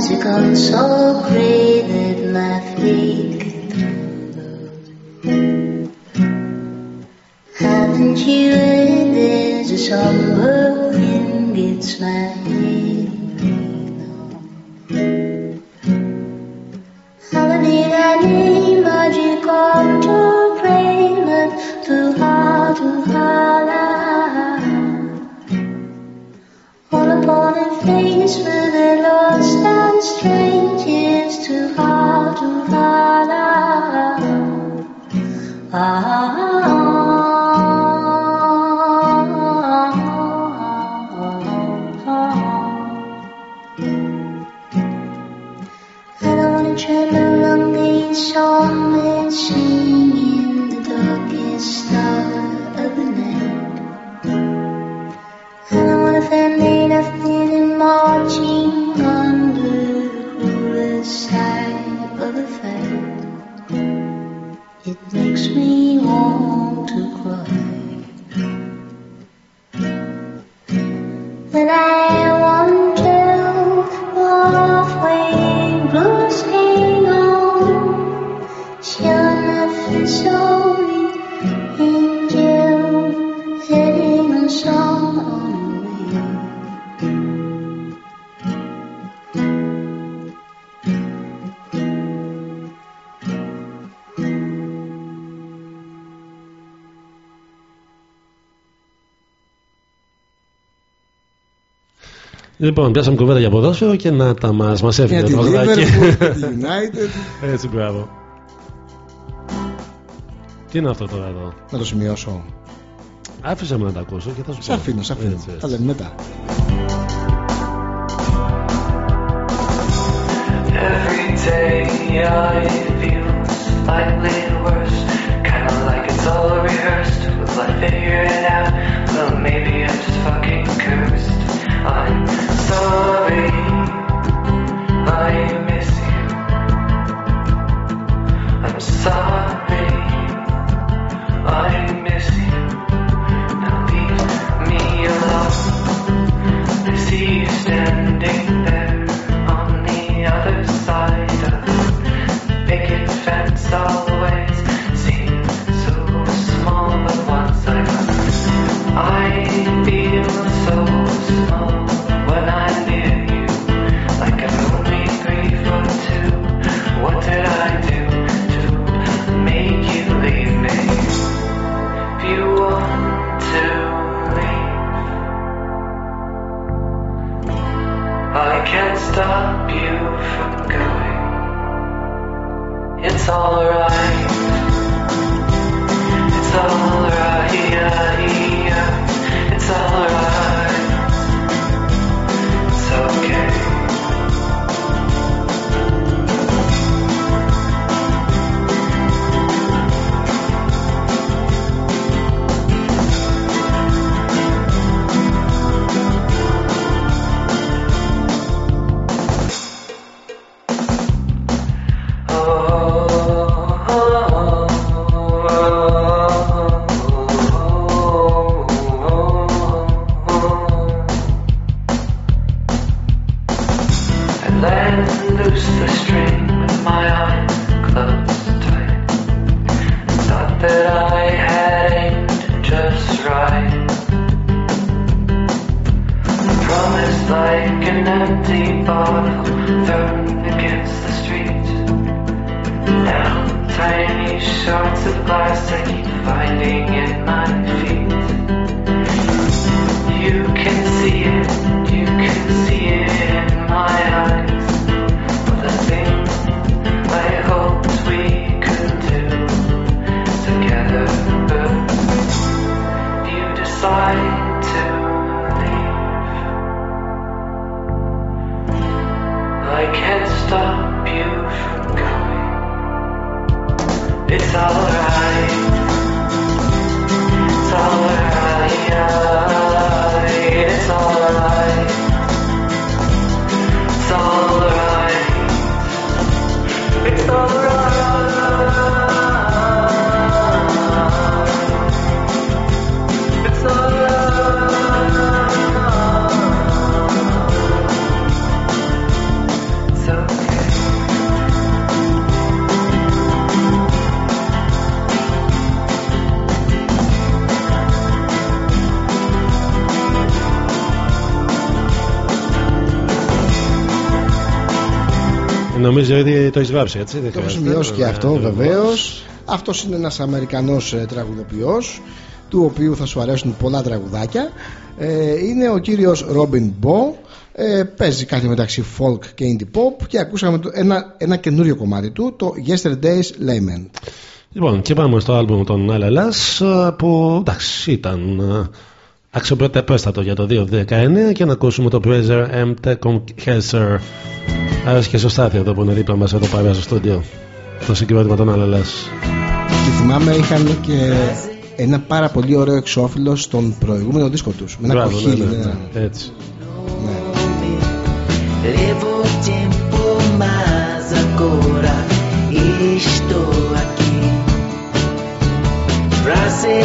Has had gotten so gray that my feet could tremble. Haven't you heard? there's a summer wind gets my head? Λοιπόν, πιάσαμε κουβέντα για ποδόσφαιρο και να τα μας μας έφυγε Για τη το τραγουδάκι. Liverpool, για τη United. Έτσι, μπράβο. Τι είναι αυτό τώρα εδώ; Να το σημειώσω. Άφησε με να τα ακούσω και θα σου Σ' πω. αφήνω, σ' αφήνω. Έτσι, έτσι. Τα λέμε μετά. Every day I feel slightly worse. Kinda like it's all rehearsed. Was I figure it out? Well, maybe I'm just fucking cursed. I'm sorry. Νομίζω ότι το έχεις γράψει έτσι. δεν Το έχω χρειάζεται. σημειώσει και Ναι, αυτό ακριβώς. βεβαίως. Αυτός είναι ένας Αμερικανός τραγουδοποιός, του οποίου θα σου αρέσουν πολλά τραγουδάκια. Ε, είναι ο κύριος Ρόμπιν Μπό. Ε, παίζει κάτι μεταξύ folk και indie pop και ακούσαμε το- ένα, ένα καινούριο κομμάτι του, το Yesterday's Layman. Λοιπόν, και πάμε στο άλμπουμ των LLS που εντάξει ήταν ε, αξιοπρεπέστατο για το 2019 και να ακούσουμε το Pressure M. Tecom Άρεσε και στο Στάθη εδώ που είναι δίπλα μας εδώ πέρα στο στούντιο. Το συγκρότημα των LLS. Και θυμάμαι είχαν και ένα πάρα πολύ ωραίο εξώφυλλο στον προηγούμενο δίσκο τους με ένα Μπράβο, κοχύλι. ναι, ναι, ναι. ναι, Έτσι. Levo tempo, mas agora estou aqui pra se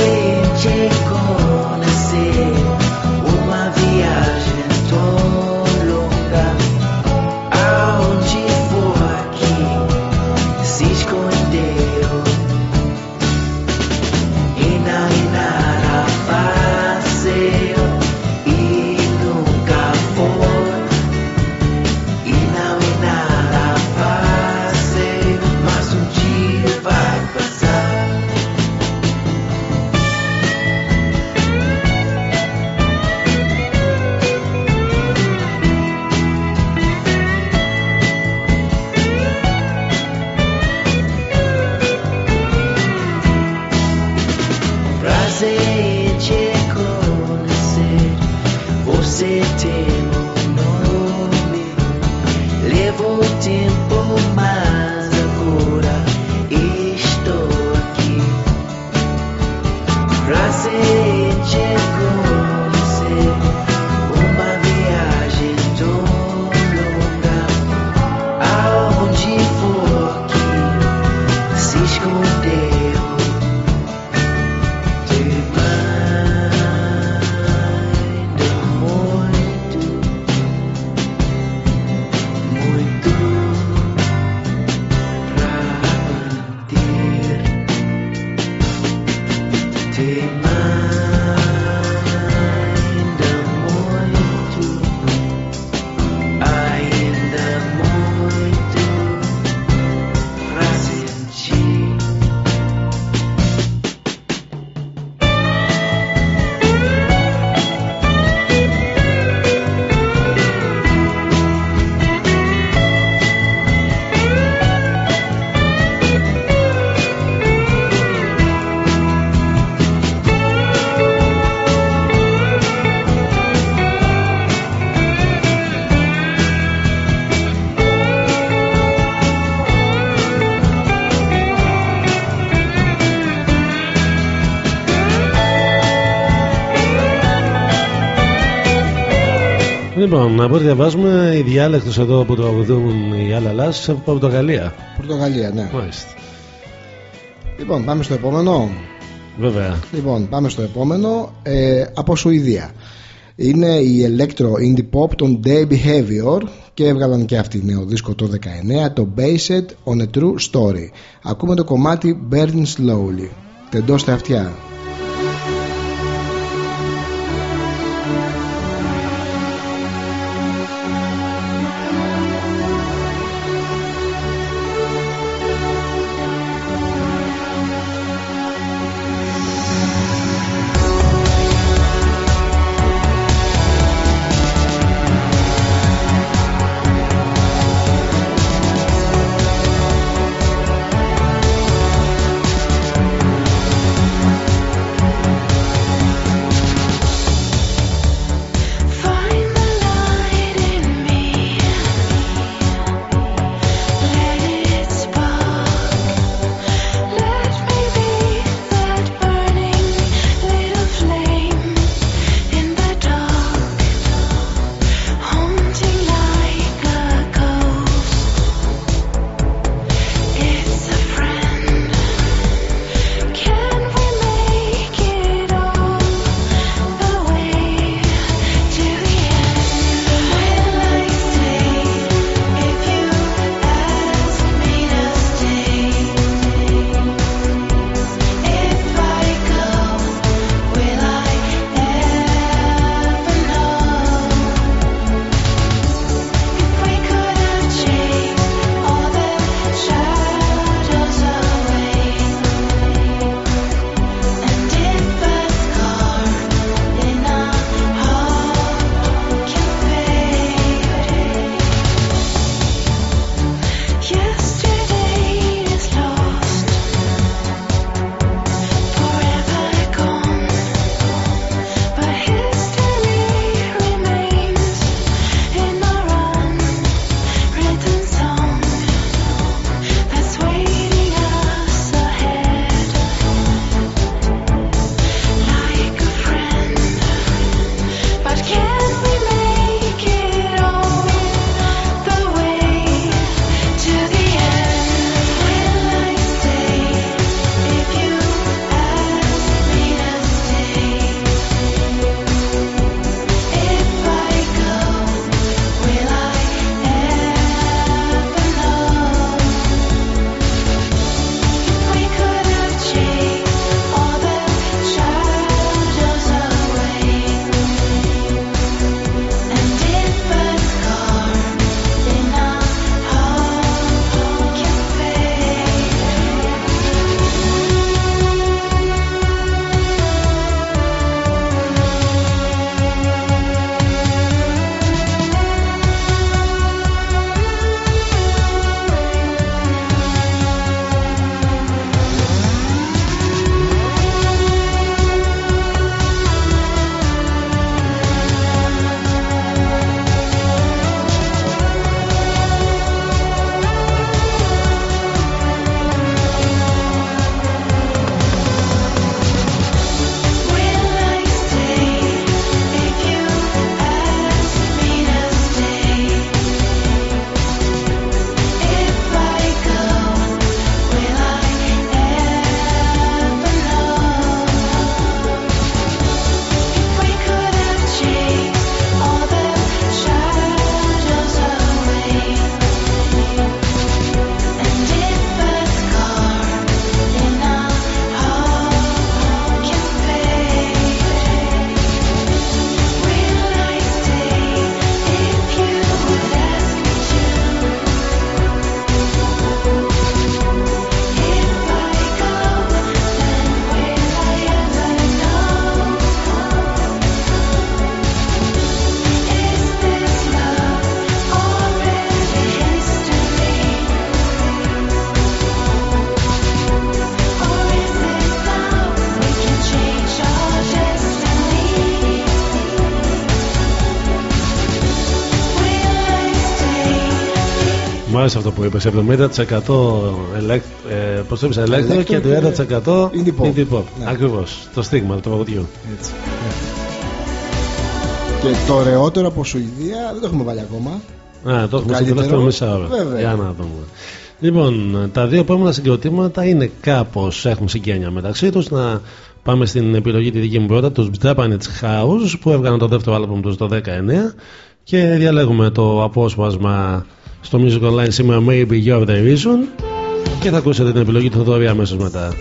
Λοιπόν, από ό,τι διαβάζουμε, οι διάλεκτο εδώ που τραγουδούν οι Αλαλά από Πορτογαλία. Πορτογαλία, ναι. Μάλιστα. Λοιπόν, πάμε στο επόμενο. Βέβαια. Λοιπόν, πάμε στο επόμενο. Ε, από Σουηδία. Είναι η electro indie pop των Day Behavior και έβγαλαν και αυτή νέο δίσκο το 19 το Based on a True Story. Ακούμε το κομμάτι Burn Slowly. Τεντώστε αυτιά. αρέσει αυτό που είπες. 70% elect, ε, προστρέψει ελέκτρο και 30% indie pop. Indie pop. Ναι. Ακριβώς. Το στίγμα του παγωτιού. Έτσι. Ναι. Και το ωραιότερο από Σουηδία δεν το έχουμε βάλει ακόμα. Ναι, Α, το, έχουμε στο τελευταίο μισά ώρα. Βέβαια. Για να δούμε. Λοιπόν, τα δύο επόμενα συγκροτήματα είναι κάπως έχουν συγγένεια μεταξύ τους. Να πάμε στην επιλογή τη δική μου πρώτα, τους Japanese House που έβγαλαν το δεύτερο άλμπομ τους το 19 και διαλέγουμε το απόσπασμα στο Music Online σήμερα Maybe You're the Reason και θα ακούσετε την επιλογή του Θοδωρή αμέσως μετά.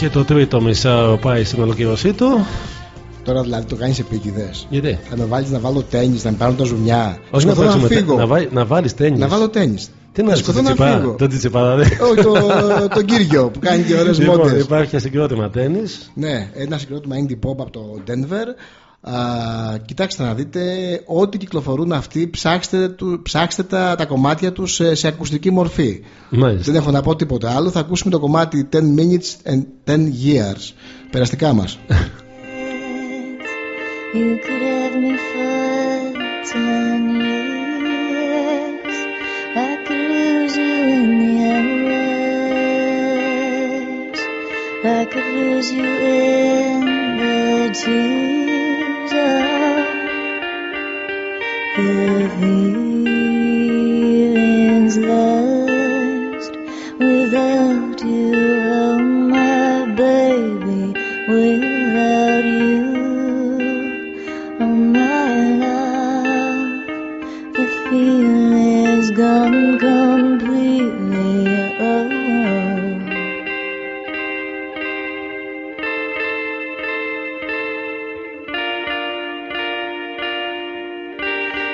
Και το τρίτο μισάωρο πάει στην ολοκλήρωσή του. Τώρα δηλαδή το κάνεις επίτηδες. Γιατί; Θα με βάλεις να βάλω τέννη, να με πάρουν τα ζουμιά. Όχι να, Σκοτώ να παίξουμε, φύγω. να, βάλει, να βάλεις τέννις. Να βάλω τέννη. Τι να σκοτώ το να τσιπά, φύγω. το τσιπά, δηλαδή. Όχι, το, τον Κύριο που κάνει και ωραίες Λοιπόν, μόντες. υπάρχει συγκρότημα τέννις. Ναι, ένα συγκρότημα indie pop από το Denver. Α, κοιτάξτε να δείτε, ό,τι κυκλοφορούν αυτοί, ψάξτε, του, ψάξτε τα, τα κομμάτια τους σε, σε ακουστική μορφή. Μάλιστα. Δεν έχω να πω τίποτα άλλο. Θα ακούσουμε το κομμάτι 10 minutes and 10 years. Περαστικά μας. You could have me for ten years. I could lose you in the hours. I could lose you in the tears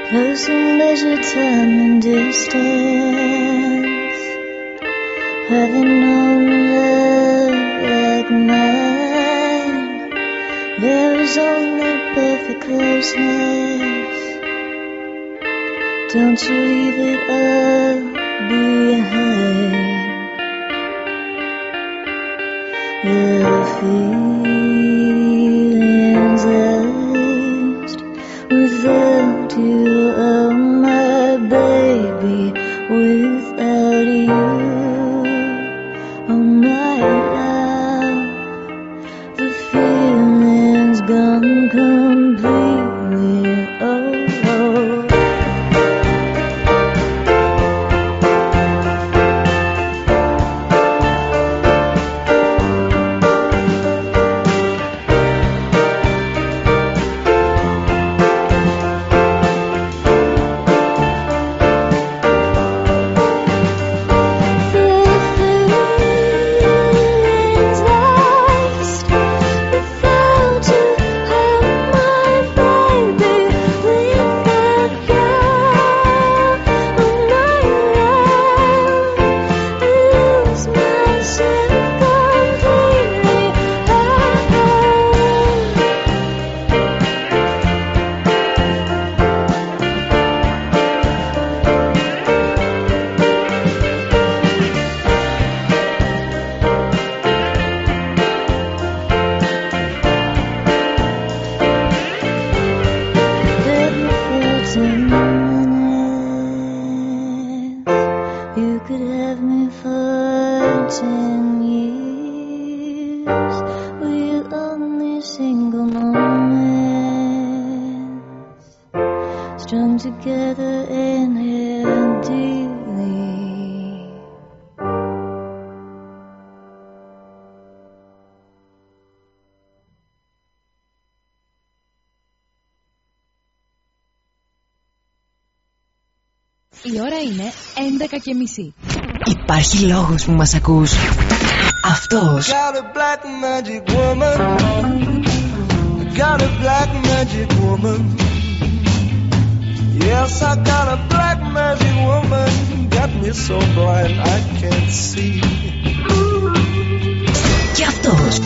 Close and measure time and distance. Having known love like mine There is only perfect closeness. Don't you leave it all behind. The you Υπάρχει λόγος που μας ακούς Αυτός Got a black magic woman Got a black magic woman Yes, I got a black magic woman Got me so blind I can't see Και αυτός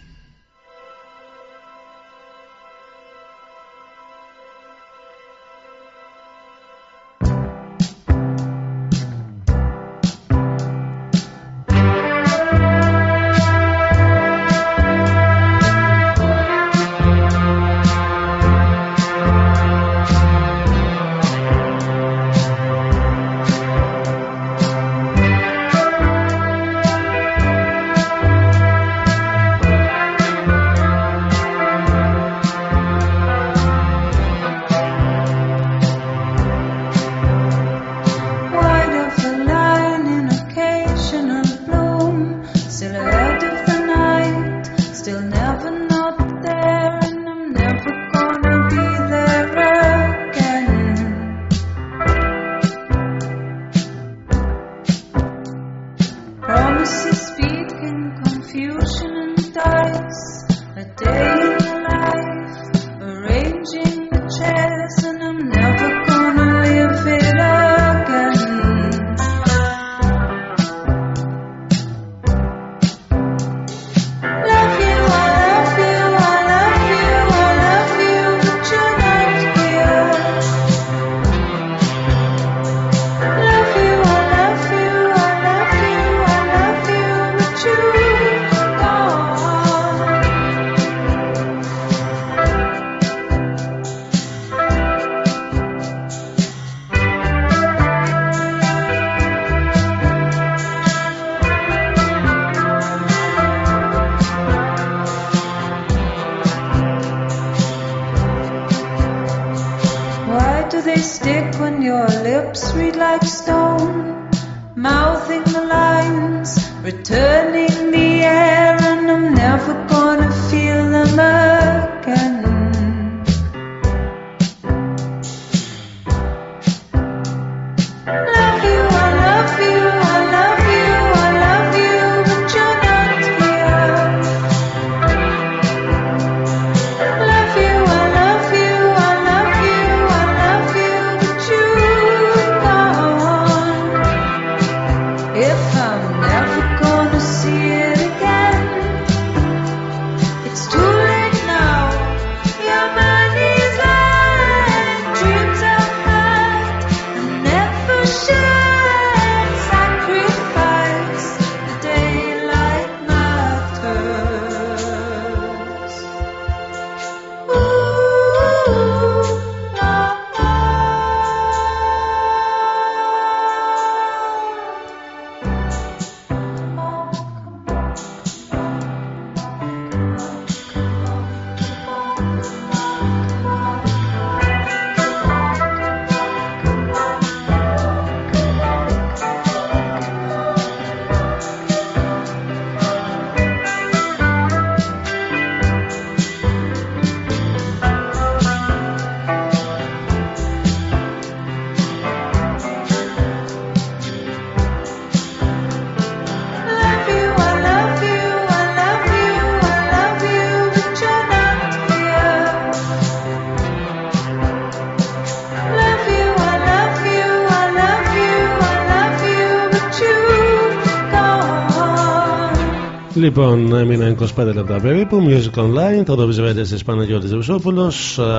Λοιπόν, έμειναν 25 λεπτά περίπου. Music Online, το βρίσκεται τη Παναγιώτης Ρουσόπουλο.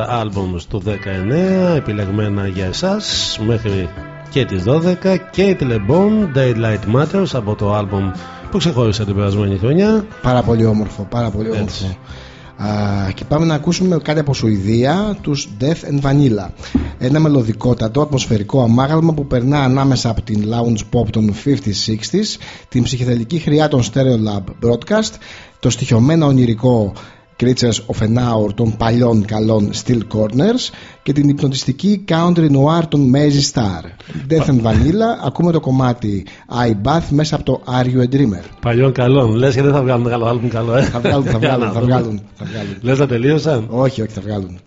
Άλμπομ του 19, επιλεγμένα για εσάς μέχρι και τις 12. Kate LeBon, Daylight Matters από το άλμπομ που ξεχώρισε την περασμένη χρονιά. Πάρα πολύ όμορφο, πάρα πολύ όμορφο. Α, και πάμε να ακούσουμε κάτι από Σουηδία, τους Death and Vanilla. Ένα μελωδικότατο, ατμοσφαιρικό αμάγαλμα που περνά ανάμεσα από την lounge pop των 50s, 60s, την ψυχεδελική χρειά των Stereo Lab Broadcast, το στοιχειωμένο ονειρικό Creatures of an Hour των παλιών καλών Steel Corners και την υπνοτιστική Country Noir των Mazy Star. Death and Vanilla, ακούμε το κομμάτι I Bath μέσα από το Are You a Dreamer. Παλιών καλών. Λες και δεν θα βγάλουν καλό άλμπομ καλό, ε. Θα βγάλουν, θα Για βγάλουν, να θα δούμε. βγάλουν. Θα βγάλουν. Λες να τελείωσαν; Όχι, όχι, θα βγάλουν.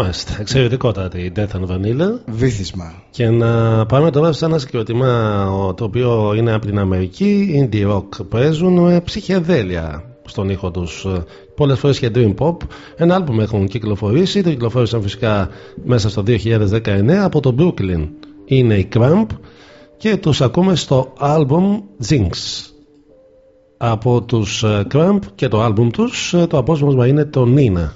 Μάλιστα, εξαιρετικότατη η Death and Vanilla. Βήθισμα. Και να πάμε τώρα σε ένα συγκροτήμα ο- το οποίο είναι από την Αμερική, indie rock. Παίζουν με ψυχεδέλεια στον ήχο τους. Πολλές φορές και dream pop. Ένα άλμπουμ έχουν κυκλοφορήσει. Το κυκλοφόρησαν φυσικά μέσα στο 2019 από το Brooklyn. Είναι η Cramp και τους ακούμε στο άλμπουμ Jinx. Από τους ε, Cramp και το άλμπουμ τους ε, το απόσπασμα είναι το Nina.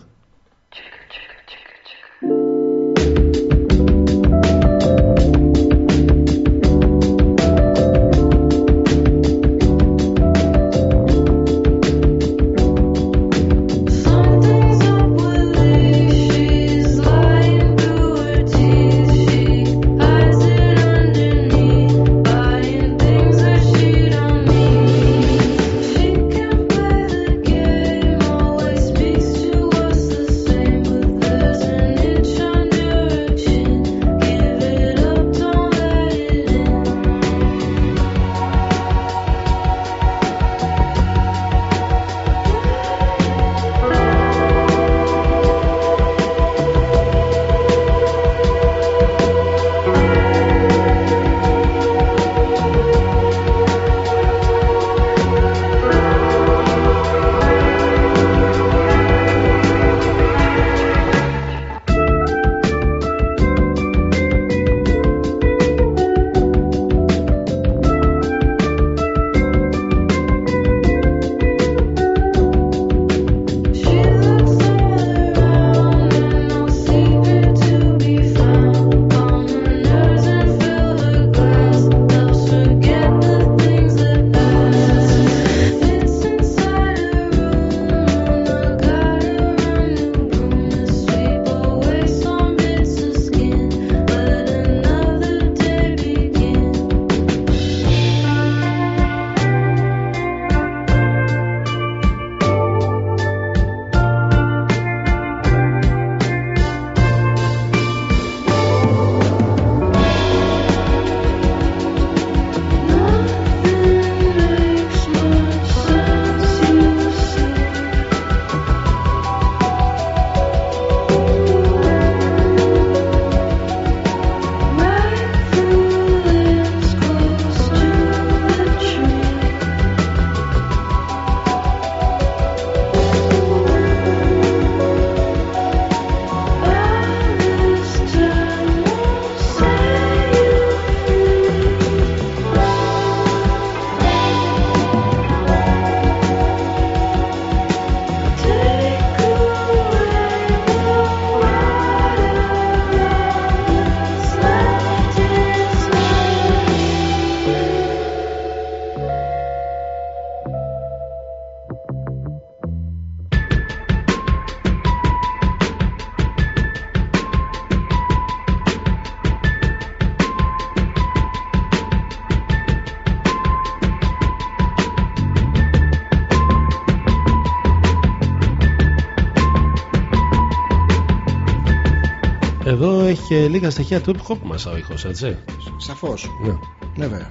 Λίγα στοιχεία του hip hop μέσα ο ήχος, έτσι. Σαφώς. Ναι. Ναι, βέβαια.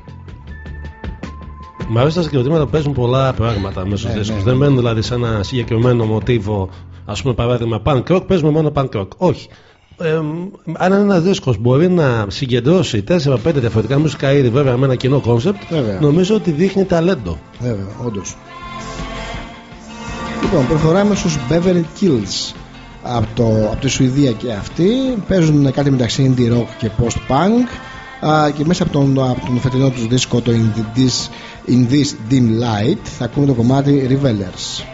Μ' αρέσει τα συγκροτήματα που παίζουν πολλά πράγματα μέσα στους Ναι, δίσκους. ναι. Δεν μένουν δηλαδή σε ένα συγκεκριμένο μοτίβο, ας πούμε παράδειγμα punk rock, παίζουμε μόνο punk rock. Όχι. Ε, αν ένα δίσκος μπορεί να συγκεντρώσει 4-5 διαφορετικά μουσικά είδη, βέβαια με ένα κοινό concept, Βέβαια. νομίζω ότι δείχνει ταλέντο. Βέβαια, όντως. Λοιπόν, προχωράμε στους Beverly Kills από, το, από τη Σουηδία και αυτοί παίζουν κάτι μεταξύ indie rock και post-punk. Α, και μέσα από τον, από τον φετινό τους δίσκο το In This, In This Dim Light θα ακούμε το κομμάτι Revelers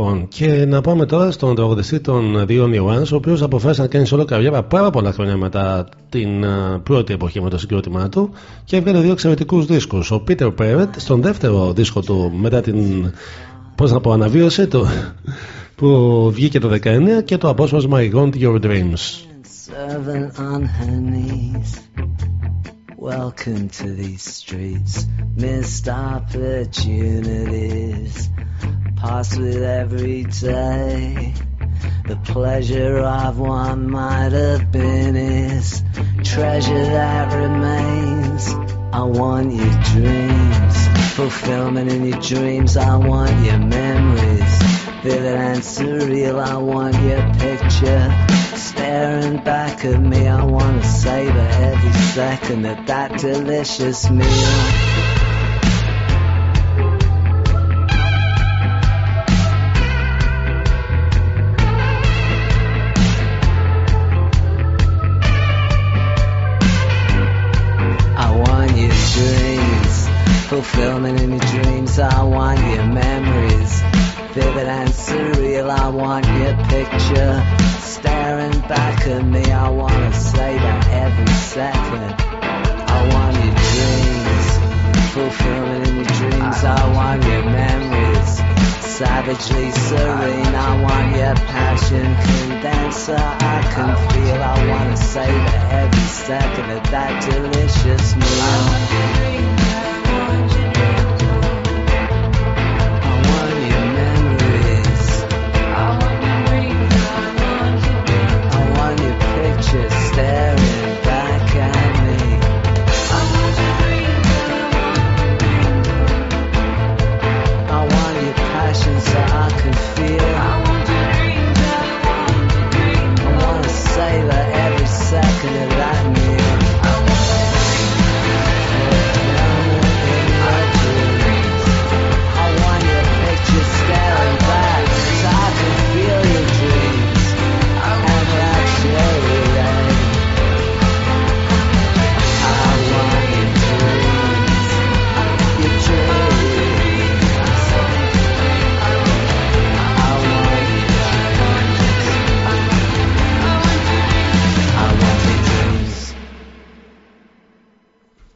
Λοιπόν, και να πάμε τώρα στον τραγουδιστή των δύο Ones, ο οποίος αποφάσισε να κάνει solo καριέρα πάρα πολλά χρόνια μετά την α, πρώτη εποχή με το συγκρότημά του και έβγαλε δύο εξαιρετικούς δίσκους. Ο Peter Parrott στον δεύτερο δίσκο του μετά την πώς να πω, αναβίωση του που βγήκε το 19 και το απόσπασμα I Want Your Dreams. servant on her knees. Welcome to these streets, missed opportunities. Pass with every day. The pleasure of one might have been is treasure that remains. I want your dreams, fulfillment in your dreams. I want your memories, vivid and surreal. I want your picture staring back at me. I want to savor every second of that delicious meal. Serene. I want your passion, condenser. I can feel. I want to savor every second of that delicious meal.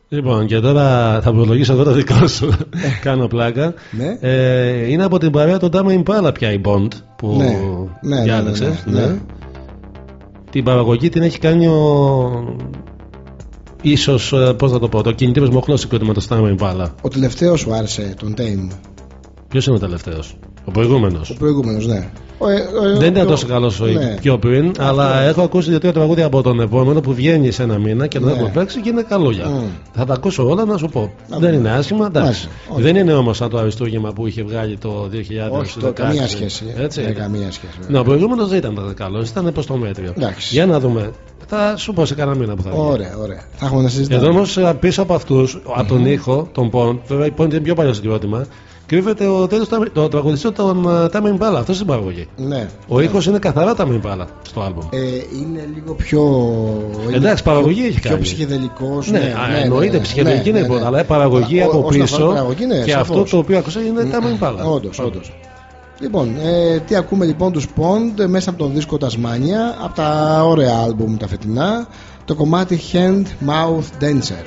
Λοιπόν, και τώρα θα προλογίσω εδώ το δικό σου. Κάνω πλάκα. Ναι. Ε, είναι από την παρέα του Dama Impala πια η Bond που Ναι, ναι, ναι, διάλεξες, ναι, ναι. Την παραγωγή την έχει κάνει ο. ίσως, ε, πώς να το πω, το κινητήριο μοχλό συγκρότημα το Dama Impala. Ο τελευταίος σου άρεσε τον Tame. Ποιος είναι ο τελευταίος, ο προηγούμενος. Ο προηγούμενος, ναι. Ο, ε, ο- Δεν ήταν ο- τόσο καλός όσο ναι. πιο πριν, αλλά έχω ακούσει δύο-τρία τραγούδια από τον επόμενο που βγαίνει σε ένα μήνα και τον Ναι. έχω παίξει και είναι καλόγια. Μμ. Θα τα ακούσω όλα να σου πω. Να δεν δούμε. είναι άσχημα, εντάξει. Μάλιστα. Όχι. Δεν είναι όμως σαν το αριστούργημα που είχε βγάλει το 2016. Όχι, το, καμία σχέση. ε. Έτσι. Ναι, καμία σχέση. Ναι, ο προηγούμενος δεν ήταν καλός, ήταν προς το μέτριο. Εντάξει. Για να δούμε. Θα σου πω σε κανένα μήνα που θα βγει. Ωραία, ωραία. Θα έχουμε να συζητάμε. Εδώ όμω πίσω από αυτούς, από τον ήχο, τον Πον, βέβαια η Πον είναι πιο παλιός συγκρότημα, κρύβεται ο τέλος, το τραγουδιστή των Τάμιν Μπάλα. Αυτός στην παραγωγή. Ναι. Ο ήχος είναι καθαρά Τάμιν Μπάλα στο άλμπομ. Ε, είναι λίγο πιο. είναι Εντάξει, παραγωγή πιο, έχει Πιο κάνει. ψυχεδελικός. Ναι, α, εννοείται ψυχεδελική είναι πρώτα, αλλά η παραγωγή από πίσω και αυτό το οποίο ακούσα είναι Τάμιν Μπάλα. Όντως, όντως. Λοιπόν, ε, τι ακούμε λοιπόν τους Pond μέσα από τον δίσκο Τασμάνια από τα ωραία άλμπουμ τα φετινά το κομμάτι Hand Mouth Dancer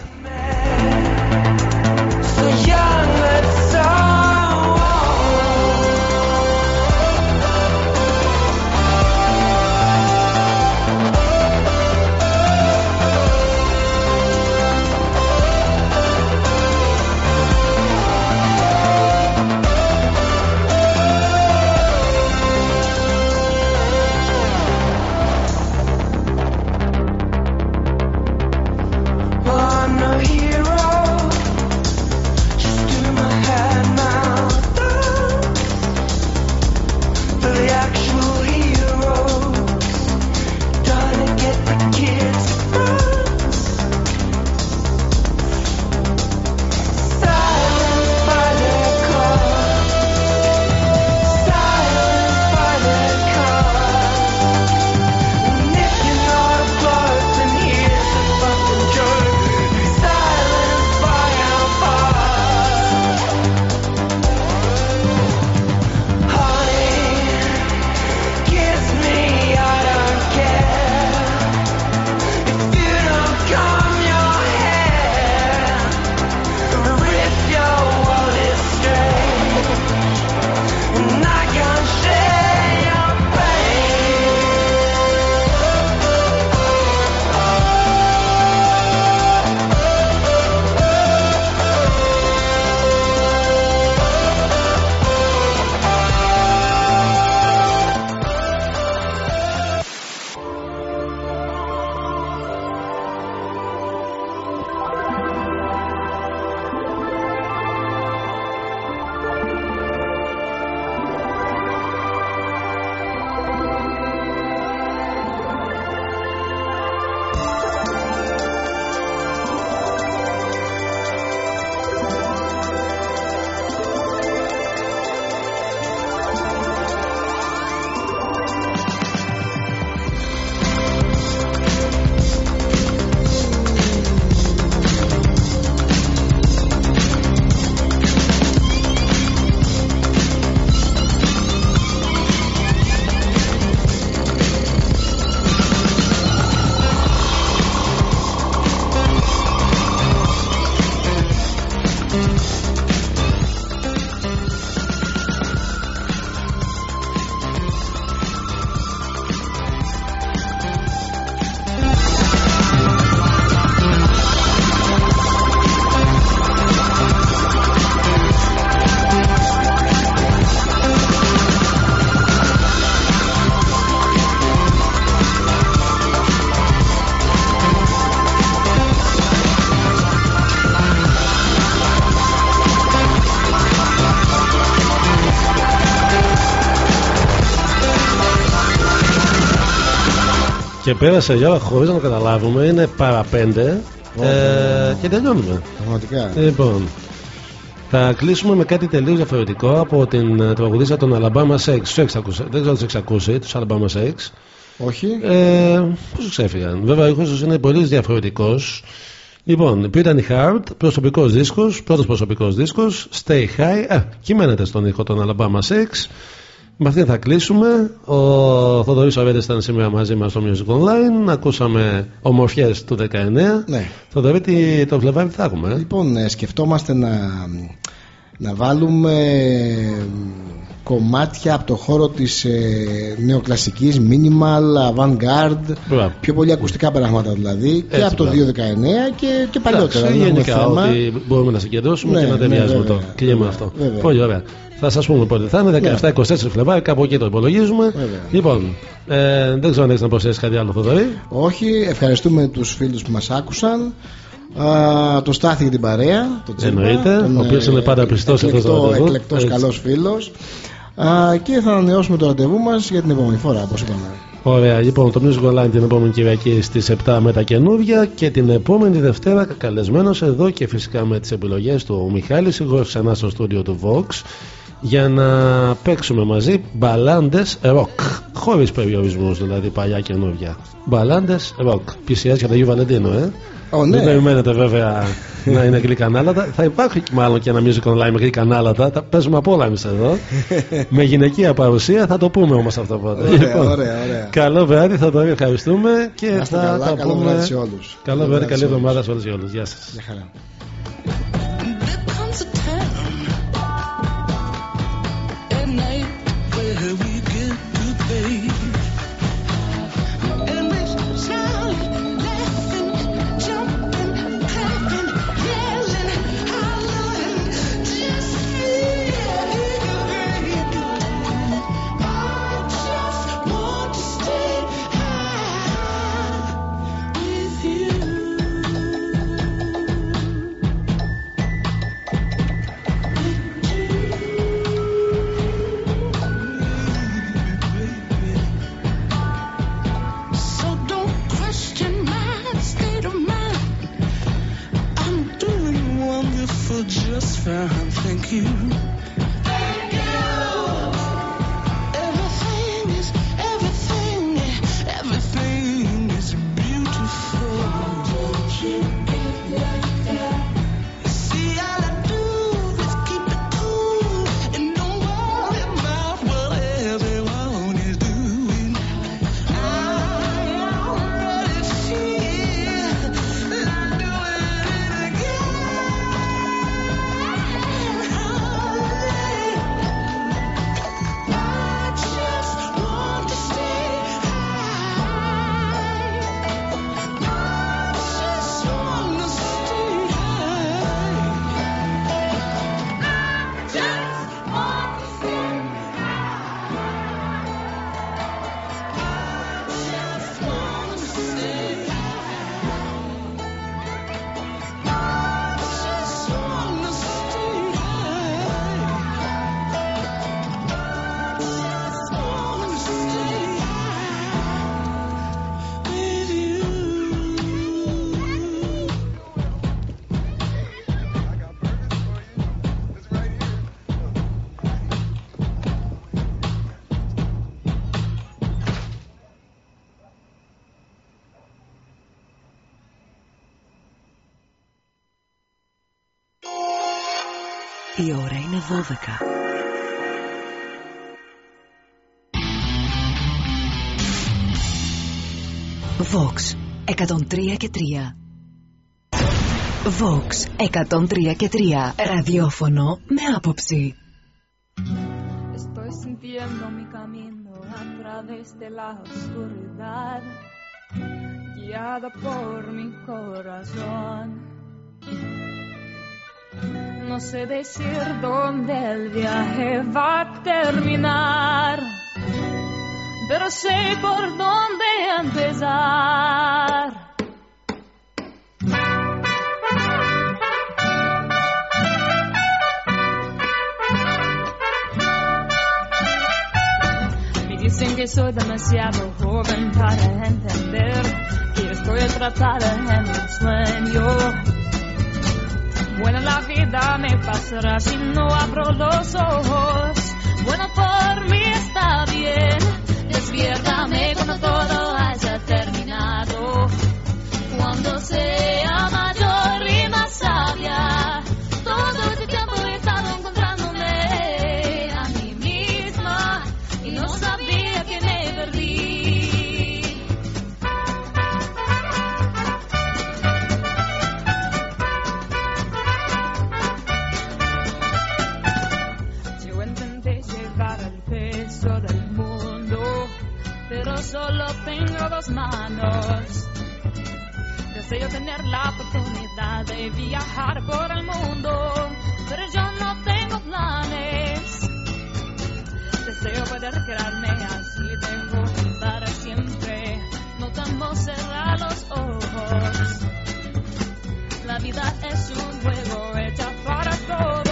πέρασε η ώρα χωρίς να το καταλάβουμε. Είναι παρά πέντε. Ε, και τελειώνουμε. Πραγματικά. Λοιπόν, θα κλείσουμε με κάτι τελείως διαφορετικό από την ε, τραγουδίστρια των Alabama Shakes. Τους έχεις ακούσει- Δεν ξέρω αν τους έχεις ακούσει, τους Alabama Shakes. Όχι. Ε, Πώς τους ξέφυγαν. Βέβαια, ο ήχος του είναι πολύ διαφορετικός. Λοιπόν, Brittany Hard, προσωπικός δίσκος, πρώτος προσωπικός δίσκος, Stay High. Α, κυμαίνεται στον ήχο των Alabama Shakes. Με αυτήν θα κλείσουμε. Ο Θοδωρής Ορέντε ήταν σήμερα μαζί μας στο Music Online. Ακούσαμε ομορφιές του 19. Ναι. Θοδωρή, τι- το Φλεβάρι τι θα έχουμε. ε; Λοιπόν, ε, σκεφτόμαστε να, να βάλουμε ε, κομμάτια από το χώρο της ε, νεοκλασικής, minimal, avant-garde, Μπράβο. πιο πολύ ακουστικά πράγματα δηλαδή, και Έτσι, από το 2019 μπράβο. και, και παλιότερα. Εντάξει, δεν έχουμε γενικά, θέμα. ότι μπορούμε να συγκεντρώσουμε Ναι, και να ναι, ταιριάζουμε το βέβαια, κλίμα βέβαια, αυτό. βέβαια. Πολύ ωραία. Θα σας πούμε πότε θα είναι, 17-24 Φλεβάρι, κάπου εκεί το υπολογίζουμε. Βέβαια. Λοιπόν, ε, δεν ξέρω αν έχεις να προσθέσεις κάτι άλλο, Θοδωρή. Όχι, ευχαριστούμε τους φίλους που μας άκουσαν. Α, το Στάθη και την παρέα, το Τσίμπα, Εννοείται, τον, ο οποίος ε, είναι πάντα πιστός σε αυτό το εκλεκτό- ραντεβούς. Εκλεκτός Έτσι. καλός φίλος. Α, και θα ανανεώσουμε το ραντεβού μας για την επόμενη φορά, όπως είπαμε. Ωραία, λοιπόν, το Music Online την επόμενη Κυριακή στις 7 με τα καινούργια και την επόμενη Δευτέρα καλεσμένος εδώ και φυσικά με τις επιλογές του ο Μιχάλη εγώ ξανά στο στούντιο του Vox για να παίξουμε μαζί μπαλάντες rock. Χωρίς περιορισμούς δηλαδή παλιά καινούργια. Μπαλάντες rock. Πλησιάζει για το Αγίου Βαλεντίνο, ε. Ω, ναι. Δεν περιμένετε βέβαια να είναι γλυκανάλατα. Θα υπάρχει μάλλον και ένα music online με γλυκανάλατα. Τα παίζουμε από όλα εμείς εδώ. με γυναικεία παρουσία θα το πούμε όμως αυτό πότε. Ωραία, ωραία, ωραία. Καλό βράδυ, θα το ευχαριστούμε και Να είστε θα καλά, τα καλό πούμε. βράδυ σε όλους. Καλό Καλό βράδυ, βράδυ καλή σε όλους. εβδομάδα σε όλους και όλου. Γεια σα. Vox 103 και 3. Vox 103 και 3. Ραδιόφωνο με άποψη. Estoy sintiendo mi camino a través de la oscuridad, guiada por mi corazón. No sé decir dónde el viaje va a terminar, pero sé por dónde empezar. Me dicen que soy demasiado joven para entender tratar en un sueño. Bueno, la vida me pasará si no abro los ojos. Bueno, por mí está bien. Despiértame cuando todo haya terminado. Cuando sea manos. Deseo tener la oportunidad de viajar por el mundo, pero yo no tengo planes. Deseo poder quedarme así, tengo para siempre. No temo cerrar los ojos. La vida es un juego hecho para todos.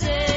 say